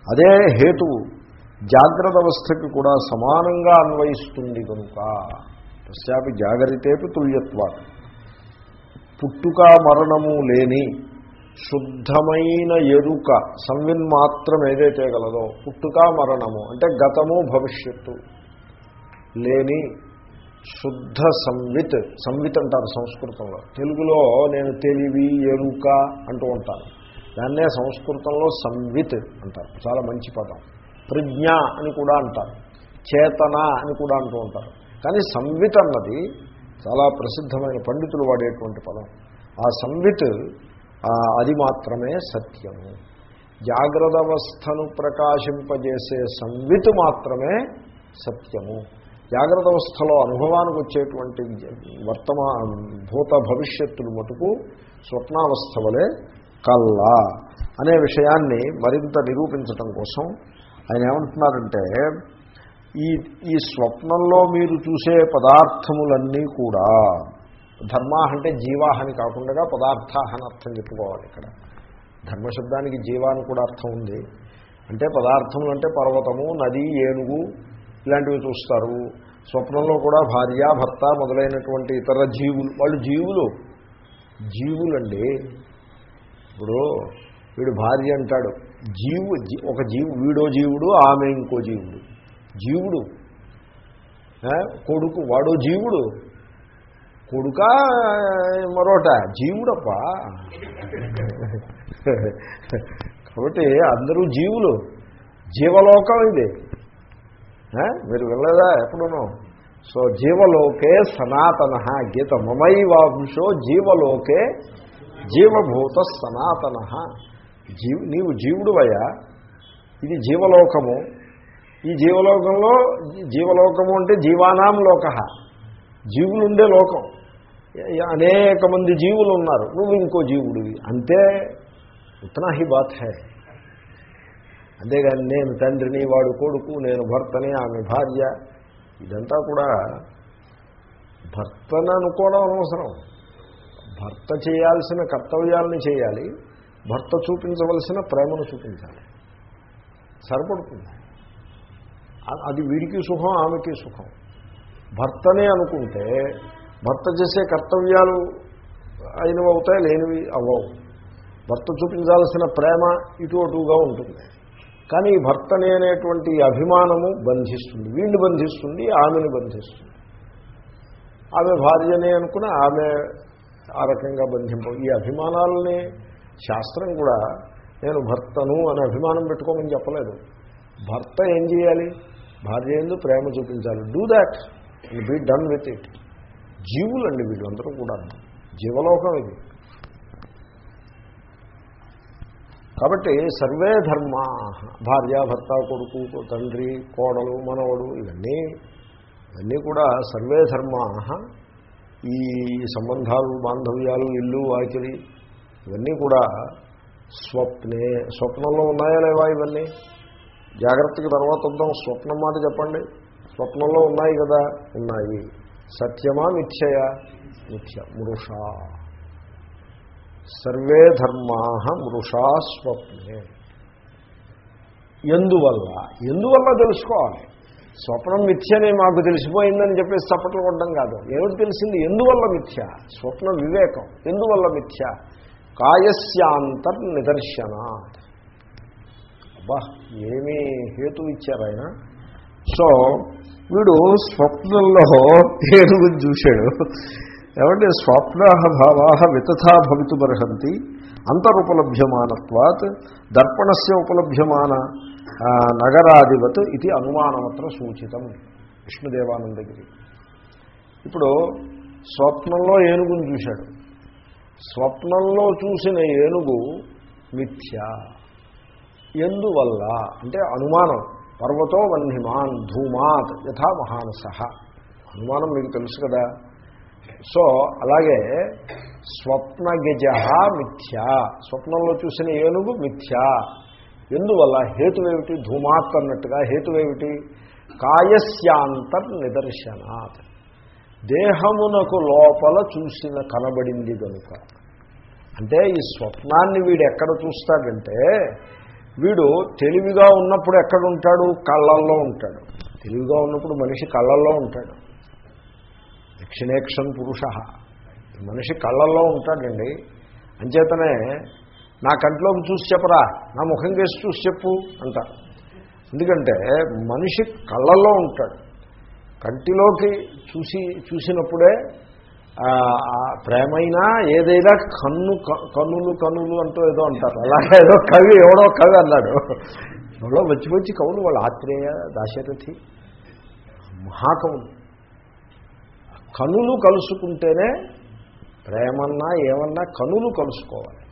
అదే హేతువు జాగ్రత్త అవస్థకి కూడా సమానంగా అన్వయిస్తుంది కనుక. తస్యాపి జాగరితేపి తుల్యత్వాలు పుట్టుక మరణము లేని శుద్ధమైన ఎరుక సంవిన్మాత్రం ఏదైతే గలదో పుట్టుక మరణము అంటే గతము భవిష్యత్తు లేని శుద్ధ సంవిత్ సంవిత్ అంటారు సంస్కృతంలో. తెలుగులో నేను తెలివి ఎరుక అంటూ ఉంటాను. దాన్నే సంస్కృతంలో సంవిత్ అంటారు. చాలా మంచి పదం. ప్రజ్ఞ అని కూడా అంటారు. చేతన అని కూడా అంటూ ఉంటారు. కానీ సంవిత్ అన్నది చాలా ప్రసిద్ధమైన పండితులు వాడేటువంటి పదం. ఆ సంవిత్ అది మాత్రమే సత్యము. జాగ్రత్త అవస్థను ప్రకాశింపజేసే సంవిత్ మాత్రమే సత్యము. జాగ్రత్త అవస్థలో అనుభవానికి వచ్చేటువంటి వర్తమా భూత భవిష్యత్తులు మటుకు స్వప్నావస్థ వలె కల్లా అనే విషయాన్ని మరింత నిరూపించటం కోసం ఆయన ఏమంటున్నారంటే ఈ ఈ స్వప్నంలో మీరు చూసే పదార్థములన్నీ కూడా ధర్మ అంటే జీవాహని కాకుండా పదార్థాహని అర్థం చెప్పుకోవాలి ఇక్కడ. ధర్మశబ్దానికి జీవా అని కూడా అర్థం ఉంది. అంటే పదార్థములు అంటే పర్వతము నది ఏనుగు ఇలాంటివి చూస్తారు. స్వప్నంలో కూడా భార్య భర్త మొదలైనటువంటి ఇతర జీవులు వాళ్ళు జీవులు. జీవులండి. ఇప్పుడు వీడు భార్య అంటాడు. జీవు జీ- ఒక జీవు వీడో జీవుడు ఆమె ఇంకో జీవుడు. జీవుడు. కొడుకు వాడో జీవుడు. కొడుక మరోట. జీవుడప్ప. (laughs) కాబట్టి అందరూ జీవులు. జీవలోకం ఇది. మీరు వెళ్ళదా ఎప్పుడునో? సో జీవలోకే సనాతన గీత మమైవాంశో జీవలోకే జీవభూత సనాతన. జీవ నీవు జీవుడువయ్యా. ఇది జీవలోకము. ఈ జీవలోకంలో జీవలోకము అంటే జీవానాం లోక. జీవులుండే లోకం. అనేక మంది జీవులు ఉన్నారు నువ్వు ఇంకో జీవుడివి. అంతే ఉత్నా హీ బాత్ హై అంతేగాని నేను తండ్రిని వాడు కొడుకు నేను భర్తని ఆమె భార్య ఇదంతా కూడా భర్తను అనుకోవడం అనవసరం. భర్త చేయాల్సిన కర్తవ్యాలను చేయాలి భర్త చూపించవలసిన ప్రేమను చూపించాలి. సరిపడుతుంది. అది వీడికి సుఖం ఆమెకి సుఖం. భర్తనే అనుకుంటే భర్త చేసే కర్తవ్యాలు అయినవి అవుతాయి లేనివి అవ్వవు. భర్త చూపించాల్సిన ప్రేమ ఇటు అటుగా ఉంటుంది. కానీ ఈ భర్తనే అనేటువంటి అభిమానము బంధిస్తుంది. వీడిని బంధిస్తుంది ఆమెను బంధిస్తుంది. ఆమె భార్యనే అనుకుని ఆమె ఆ రకంగా బంధింప ఈ అభిమానాలని శాస్త్రం కూడా నేను భర్తను అని అభిమానం పెట్టుకోమని చెప్పలేదు. భర్త ఏం చేయాలి? భార్య ఎందు ప్రేమ చూపించాలి. Do that and be done with it. జీవులండి వీళ్ళందరూ కూడా జీవలోకం ఇది. కాబట్టి సర్వే ధర్మా భార్య భర్త కొడుకు తండ్రి కోడలు మనవడు ఇవన్నీ ఇవన్నీ కూడా సర్వే ధర్మా. ఈ సంబంధాలు బాంధవ్యాలు ఇల్లు వాకిలి ఇవన్నీ కూడా స్వప్నే స్వప్నంలో ఉన్నాయా లేవా ఇవన్నీ? జాగ్రత్తకి తర్వాత వద్దాం. స్వప్నం మాట చెప్పండి. స్వప్నంలో ఉన్నాయి కదా? ఉన్నాయి. సత్యమా మిథ్యయా? మిథ్య మృషా. సర్వే ధర్మా మృషా స్వప్నే. ఎందువల్ల? ఎందువల్ల తెలుసుకోవాలి? స్వప్నం మిథ్యనే మాకు తెలిసిపోయిందని చెప్పేసి చప్పట్లు కొట్టడం కాదు. ఏమిటి తెలిసింది? ఎందువల్ల మిథ్య? స్వప్న వివేకం. ఎందువల్ల మిథ్య? కాయస్యాంతర్ నిదర్శన అబ్బా ఏమీ హేతు ఇచ్చారు ఆయన. సో వీడు స్వప్నంలో ఏనుగుని చూశాడు. ఏమంటే స్వప్నాహభావా వితథా భవితుమర్హంతి అంతరుపలభ్యమానత్వాత్ దర్పణస్య ఉపలభ్యమాన ఆ, నగరాధిపత్ ఇది అనుమానమత్ర సూచితం విష్ణుదేవానందగిరి. ఇప్పుడు స్వప్నంలో ఏనుగును చూశాడు. స్వప్నంలో చూసిన ఏనుగు మిథ్య. ఎందువల్ల? అంటే అనుమానం. పర్వతో వన్హిమాన్ ధూమాత్ యథా మహానస. అనుమానం మీకు తెలుసు కదా. సో అలాగే స్వప్న గజ మిథ్య. స్వప్నంలో చూసిన ఏనుగు మిథ్య. ఎందువల్ల? హేతువేమిటి? ధూమాత్ అన్నట్టుగా హేతువేమిటి? కాయస్యాంతర్ నిదర్శనాత్. దేహమునకు లోపల చూసిన కనబడింది కనుక అంటే ఈ స్వప్నాన్ని వీడు ఎక్కడ చూస్తాడంటే వీడు తెలివిగా ఉన్నప్పుడు ఎక్కడ ఉంటాడు కళ్ళల్లో ఉంటాడు. తెలివిగా ఉన్నప్పుడు మనిషి కళ్ళల్లో ఉంటాడు. దక్షిణేక్షన్ పురుష. మనిషి కళ్ళల్లో ఉంటాడండి. అంచేతనే నా కంట్లోకి చూసి చెప్పరా నా ముఖం కేసి చూసి చెప్పు అంటారు ఎందుకంటే మనిషి కళ్ళల్లో ఉంటాడు. కంటిలోకి చూసి చూసినప్పుడే ఆ, ప్రేమైనా ఏదైనా కన్ను క- కన్నులు కన్నులు అంటూ ఏదో అంటారు. అలాగే ఏదో కవి ఎవడో కవి అన్నాడు. ఎవడో వచ్చి వచ్చి కవులు వాళ్ళు ఆత్రేయ దాశరథి. మహాకవులు. కనులు కలుసుకుంటేనే ప్రేమన్నా ఏమన్నా కనులు కలుసుకోవాలి.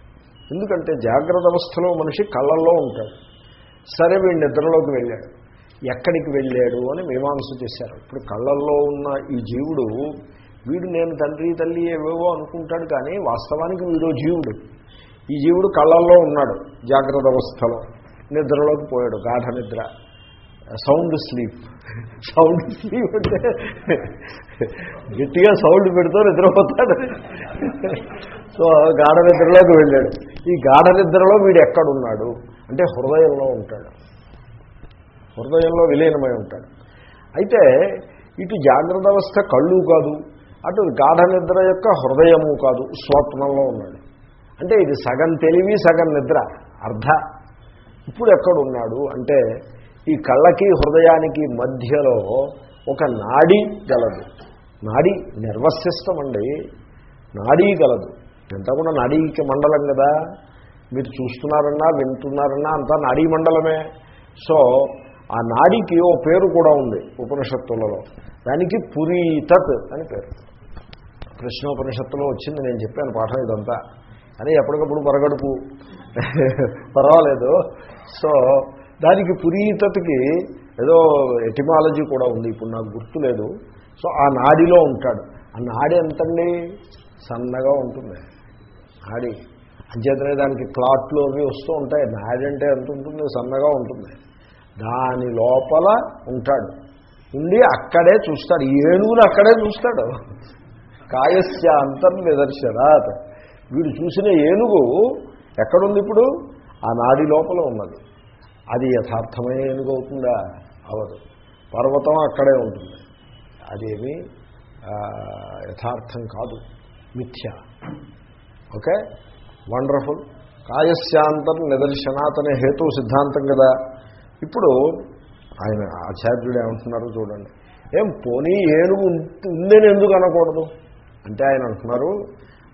ఎందుకంటే జాగ్రత్త అవస్థలో మనిషి కళ్ళల్లో ఉంటాడు. సరే వీడు నిద్రలోకి వెళ్ళాడు. ఎక్కడికి వెళ్ళాడు అని మీమాంస చేశారు. ఇప్పుడు కళ్ళల్లో ఉన్న ఈ జీవుడు వీడు నేను తండ్రి తల్లి ఏవేవో అనుకుంటాడు కానీ వాస్తవానికి వీడో జీవుడు. ఈ జీవుడు కళ్ళల్లో ఉన్నాడు జాగ్రత్త అవస్థలో. నిద్రలోకి పోయాడు గాఢ నిద్ర. Sound sleep. సౌండ్ స్లీప్ అంటే గట్టిగా సౌండ్ పెడుతూ నిద్రపోతాడు. సో గాఢ నిద్రలోకి వెళ్ళాడు. ఈ గాఢ నిద్రలో వీడు ఎక్కడున్నాడు? అంటే హృదయంలో ఉంటాడు. హృదయంలో విలీనమై ఉంటాడు. అయితే ఇటు జాగ్రత్త అవస్థ కళ్ళు కాదు అటు గాఢ నిద్ర యొక్క హృదయము కాదు స్వప్నంలో ఉన్నాడు. అంటే ఇది సగం తెలివి సగం నిద్ర. అర్ధ. ఇప్పుడు ఎక్కడున్నాడు? అంటే ఈ కళ్ళకి హృదయానికి మధ్యలో ఒక నాడి గలదు. నాడి నర్వస్ సిస్టమ్ అండి నాడీ గలదు. అంతా కూడా నాడీకి మండలం కదా. మీరు చూస్తున్నారన్నా వింటున్నారన్నా అంతా నాడీ మండలమే. సో ఆ నాడికి ఓ పేరు కూడా ఉంది ఉపనిషత్తులలో. దానికి పురీతత్ అని పేరు. కృష్ణోపనిషత్తులో వచ్చింది నేను చెప్పాను పాఠం ఇదంతా. అని ఎప్పటికప్పుడు పరగడుపు. పర్వాలేదు. సో దానికి పురీతత్కి ఏదో ఎటిమాలజీ కూడా ఉంది. ఇప్పుడు నాకు గుర్తులేదు సో ఆ నాడిలో ఉంటాడు. ఆ నాడి ఎంతండి? సన్నగా ఉంటుంది. నాడి. అంచేతనే దానికి క్లాట్లు అవి వస్తూ ఉంటాయి. నాడి అంటే ఎంత ఉంటుంది సన్నగా ఉంటుంది. దాని లోపల ఉంటాడు. ఉండి అక్కడే చూస్తాడు. ఈ అక్కడే చూస్తాడు. కాయస్య అంతం నిదర్శనాత్. వీడు చూసిన ఏనుగు ఎక్కడుంది ఇప్పుడు? ఆ నాడి లోపల ఉన్నది. అది యథార్థమైన ఏనుగు అవుతుందా అవదు. పర్వతం అక్కడే ఉంటుంది. అదేమి యథార్థం కాదు. మిథ్య. ఓకే? వండర్ఫుల్. కాయస్యాంతర్ నిదర్శనాత్ అనే హేతు సిద్ధాంతం కదా. ఇప్పుడు ఆయన ఆచార్యుడు ఏమంటున్నారు చూడండి. ఏం పోనీ ఏనుగు ఉందని ఎందుకు అనకూడదు? అంటే ఆయన అంటున్నారు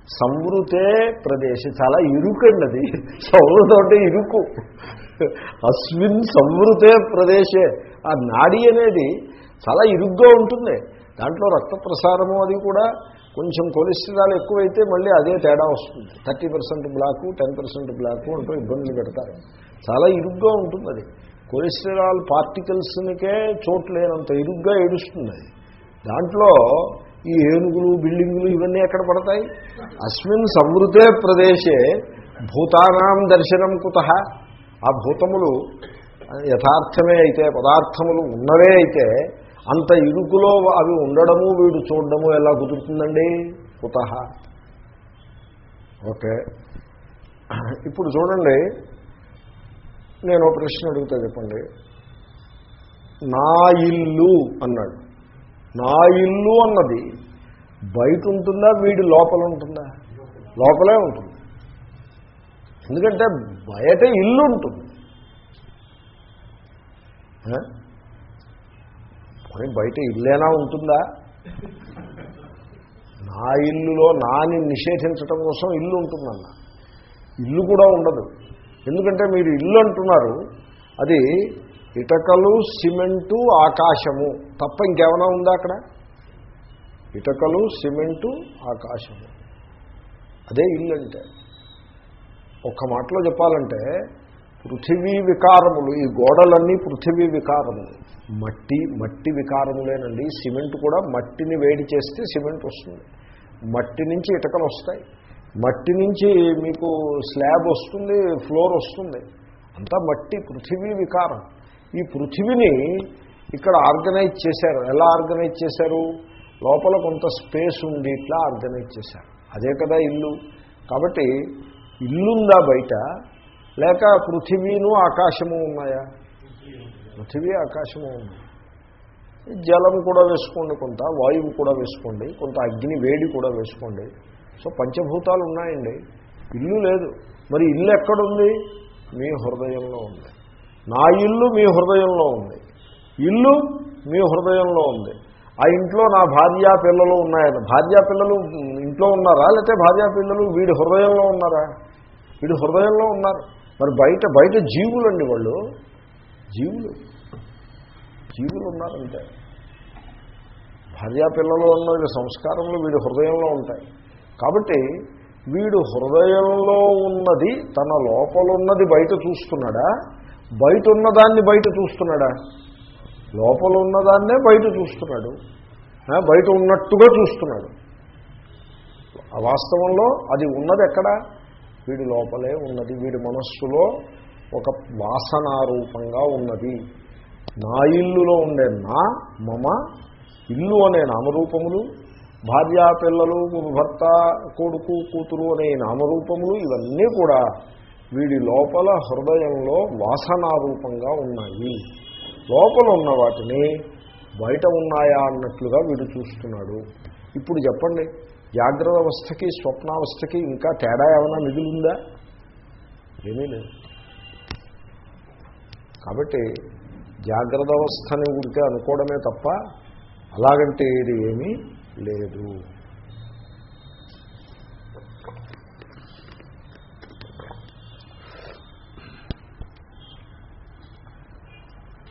సంవృతే ప్రదేశం చాలా ఇరుకండి అది సంవృతం అంటే ఇరుకు. అస్మిన్ సంవృతే ప్రదేశే. ఆ నాడి అనేది చాలా ఇరుగ్గా ఉంటుంది. దాంట్లో రక్త ప్రసారము అది కూడా కొంచెం కొలెస్ట్రాల్ ఎక్కువైతే మళ్ళీ అదే తేడా వస్తుంది. Thirty percent block ten percent block అంటూ ఇబ్బందులు పెడతారు. చాలా ఇరుగ్గా ఉంటుంది అది. కొలెస్ట్రాల్ పార్టికల్స్నికే చోటు లేనంత ఇరుగ్గా ఏడుస్తుంది అది. దాంట్లో ఈ ఏనుగులు బిల్డింగులు ఇవన్నీ ఎక్కడ పడతాయి? అస్మిన్ సంవృతే ప్రదేశే భూతానాం దర్శనం కుత. ఆ భూతములు యథార్థమే అయితే పదార్థములు ఉన్నవే అయితే అంత ఇరుకులో అవి ఉండడము వీడు చూడడము ఎలా కుదురుతుందండి? కుత. ఓకే. ఇప్పుడు చూడండి. నేను ఒక ప్రశ్న అడుగుతా చెప్పండి. నా ఇల్లు అన్నాడు. నా ఇల్లు అన్నది. బయట ఉంటుందా వీడి లోపల ఉంటుందా లోపలే ఉంటుంది. ఎందుకంటే బయట ఇల్లు ఉంటుంది బయట ఇల్లేనా ఉంటుందా? నా ఇల్లులో నాని నిషేధించటం కోసం ఇల్లు ఉంటుందన్న ఇల్లు కూడా ఉండదు. ఎందుకంటే మీరు ఇల్లు అంటున్నారు అది ఇటకలు సిమెంటు ఆకాశము. తప్ప ఇంకేమైనా ఉందా అక్కడ? ఇటకలు సిమెంటు ఆకాశము. అదే ఇల్లు అంటే ఒక్క మాటలో చెప్పాలంటే పృథివీ వికారములు ఈ గోడలన్నీ పృథివీ వికారములు. మట్టి మట్టి వికారములేనండి. సిమెంట్ కూడా మట్టిని వేడి చేస్తే సిమెంట్ వస్తుంది. మట్టి నుంచి ఇటకలు వస్తాయి. మట్టి నుంచి మీకు స్లాబ్ వస్తుంది ఫ్లోర్ వస్తుంది. అంతా మట్టి పృథివీ వికారం. ఈ పృథివీని ఇక్కడ ఆర్గనైజ్ చేశారు. ఎలా ఆర్గనైజ్ చేశారు? లోపల కొంత స్పేస్ ఉంది ఇట్లా ఆర్గనైజ్ చేశారు. అదే కదా ఇల్లు. కాబట్టి ఇల్లుందా బయట? లేక పృథివీను ఆకాశము ఉన్నాయా? పృథివీ ఆకాశము ఉంది. జలం కూడా వేసుకోండి కొంత వాయువు కూడా వేసుకోండి కొంత అగ్ని వేడి కూడా వేసుకోండి. సో పంచభూతాలు ఉన్నాయండి. ఇల్లు లేదు. మరి ఇల్లు ఎక్కడుంది? మీ హృదయంలో ఉంది. నా ఇల్లు మీ హృదయంలో ఉంది. ఇల్లు మీ హృదయంలో ఉంది. ఆ ఇంట్లో నా భార్య పిల్లలు ఉన్నాయని. భార్య పిల్లలు ఇంట్లో ఉన్నారా? లేకపోతే భార్య పిల్లలు వీడి హృదయంలో ఉన్నారా? వీడి హృదయంలో ఉన్నారు. మరి బయట బయట జీవులండి వాళ్ళు. జీవులు. జీవులు ఉన్నారంటే. భార్య పిల్లలు ఉన్న సంస్కారంలో వీడి హృదయంలో ఉంటాయి. కాబట్టి వీడు హృదయంలో ఉన్నది తన లోపల ఉన్నది బయట చూస్తున్నాడా? బయట ఉన్నదాన్ని బయట చూస్తున్నాడా? లోపల ఉన్నదాన్నే బయట చూస్తున్నాడు. బయట ఉన్నట్టుగా చూస్తున్నాడు. ఆ వాస్తవంలో అది ఉన్నది ఎక్కడ? వీడి లోపలే ఉన్నది. వీడి మనస్సులో ఒక వాసనారూపంగా ఉన్నది. నా ఇల్లులో ఉండే నా మమ ఇల్లు అనే నామరూపములు భార్యా పిల్లలు భర్త కొడుకు కూతురు అనే నామరూపములు ఇవన్నీ కూడా వీడి లోపల హృదయంలో వాసనారూపంగా ఉన్నాయి. లోపల ఉన్న వాటిని బయట ఉన్నాయా అన్నట్లుగా వీడు చూస్తున్నాడు. ఇప్పుడు చెప్పండి జాగ్రత్త అవస్థకి స్వప్నావస్థకి ఇంకా తేడా ఏమైనా మిగిలిందా? ఏమీ లేదు. కాబట్టి జాగ్రత్త అవస్థని ఉంటే అనుకోవడమే తప్ప అలాగంటే ఇది ఏమీ లేదు.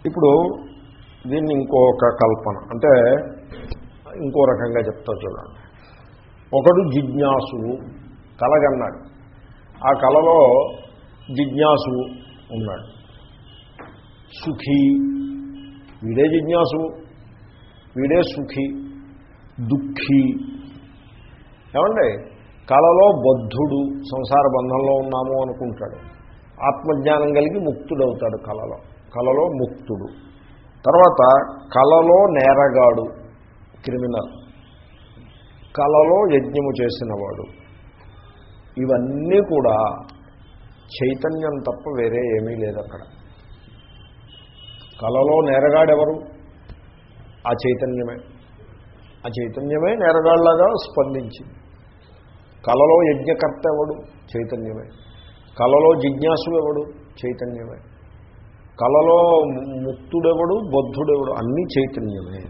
ఇప్పుడు దీన్ని ఇంకొక కల్పన. అంటే ఇంకో రకంగా చెప్తా చూడండి. ఒకడు జిజ్ఞాసువు కలగన్నాడు. ఆ కలలో జిజ్ఞాసువు ఉన్నాడు. సుఖీ. వీడే జిజ్ఞాసువు వీడే సుఖీ దుఃఖీ. ఏమండి? కలలో బద్ధుడు సంసార బంధంలో ఉన్నాము అనుకుంటాడు. ఆత్మజ్ఞానం కలిగి ముక్తుడవుతాడు కలలో. కలలో ముక్తుడు. తర్వాత కలలో నేరగాడు క్రిమినల్. కలలో యజ్ఞము చేసినవాడు. ఇవన్నీ కూడా చైతన్యం తప్ప వేరే ఏమీ లేదు అక్కడ కలలో నేరగాడెవరు? ఆ చైతన్యమే. ఆ చైతన్యమే నేరగాళ్ళాగా స్పందించింది కలలో యజ్ఞకర్త ఎవడు? చైతన్యమే. కలలో జిజ్ఞాసు ఎవడు? చైతన్యమే. కలలో ముక్తుడెవడు బద్ధుడెవడు అన్నీ చైతన్యమే.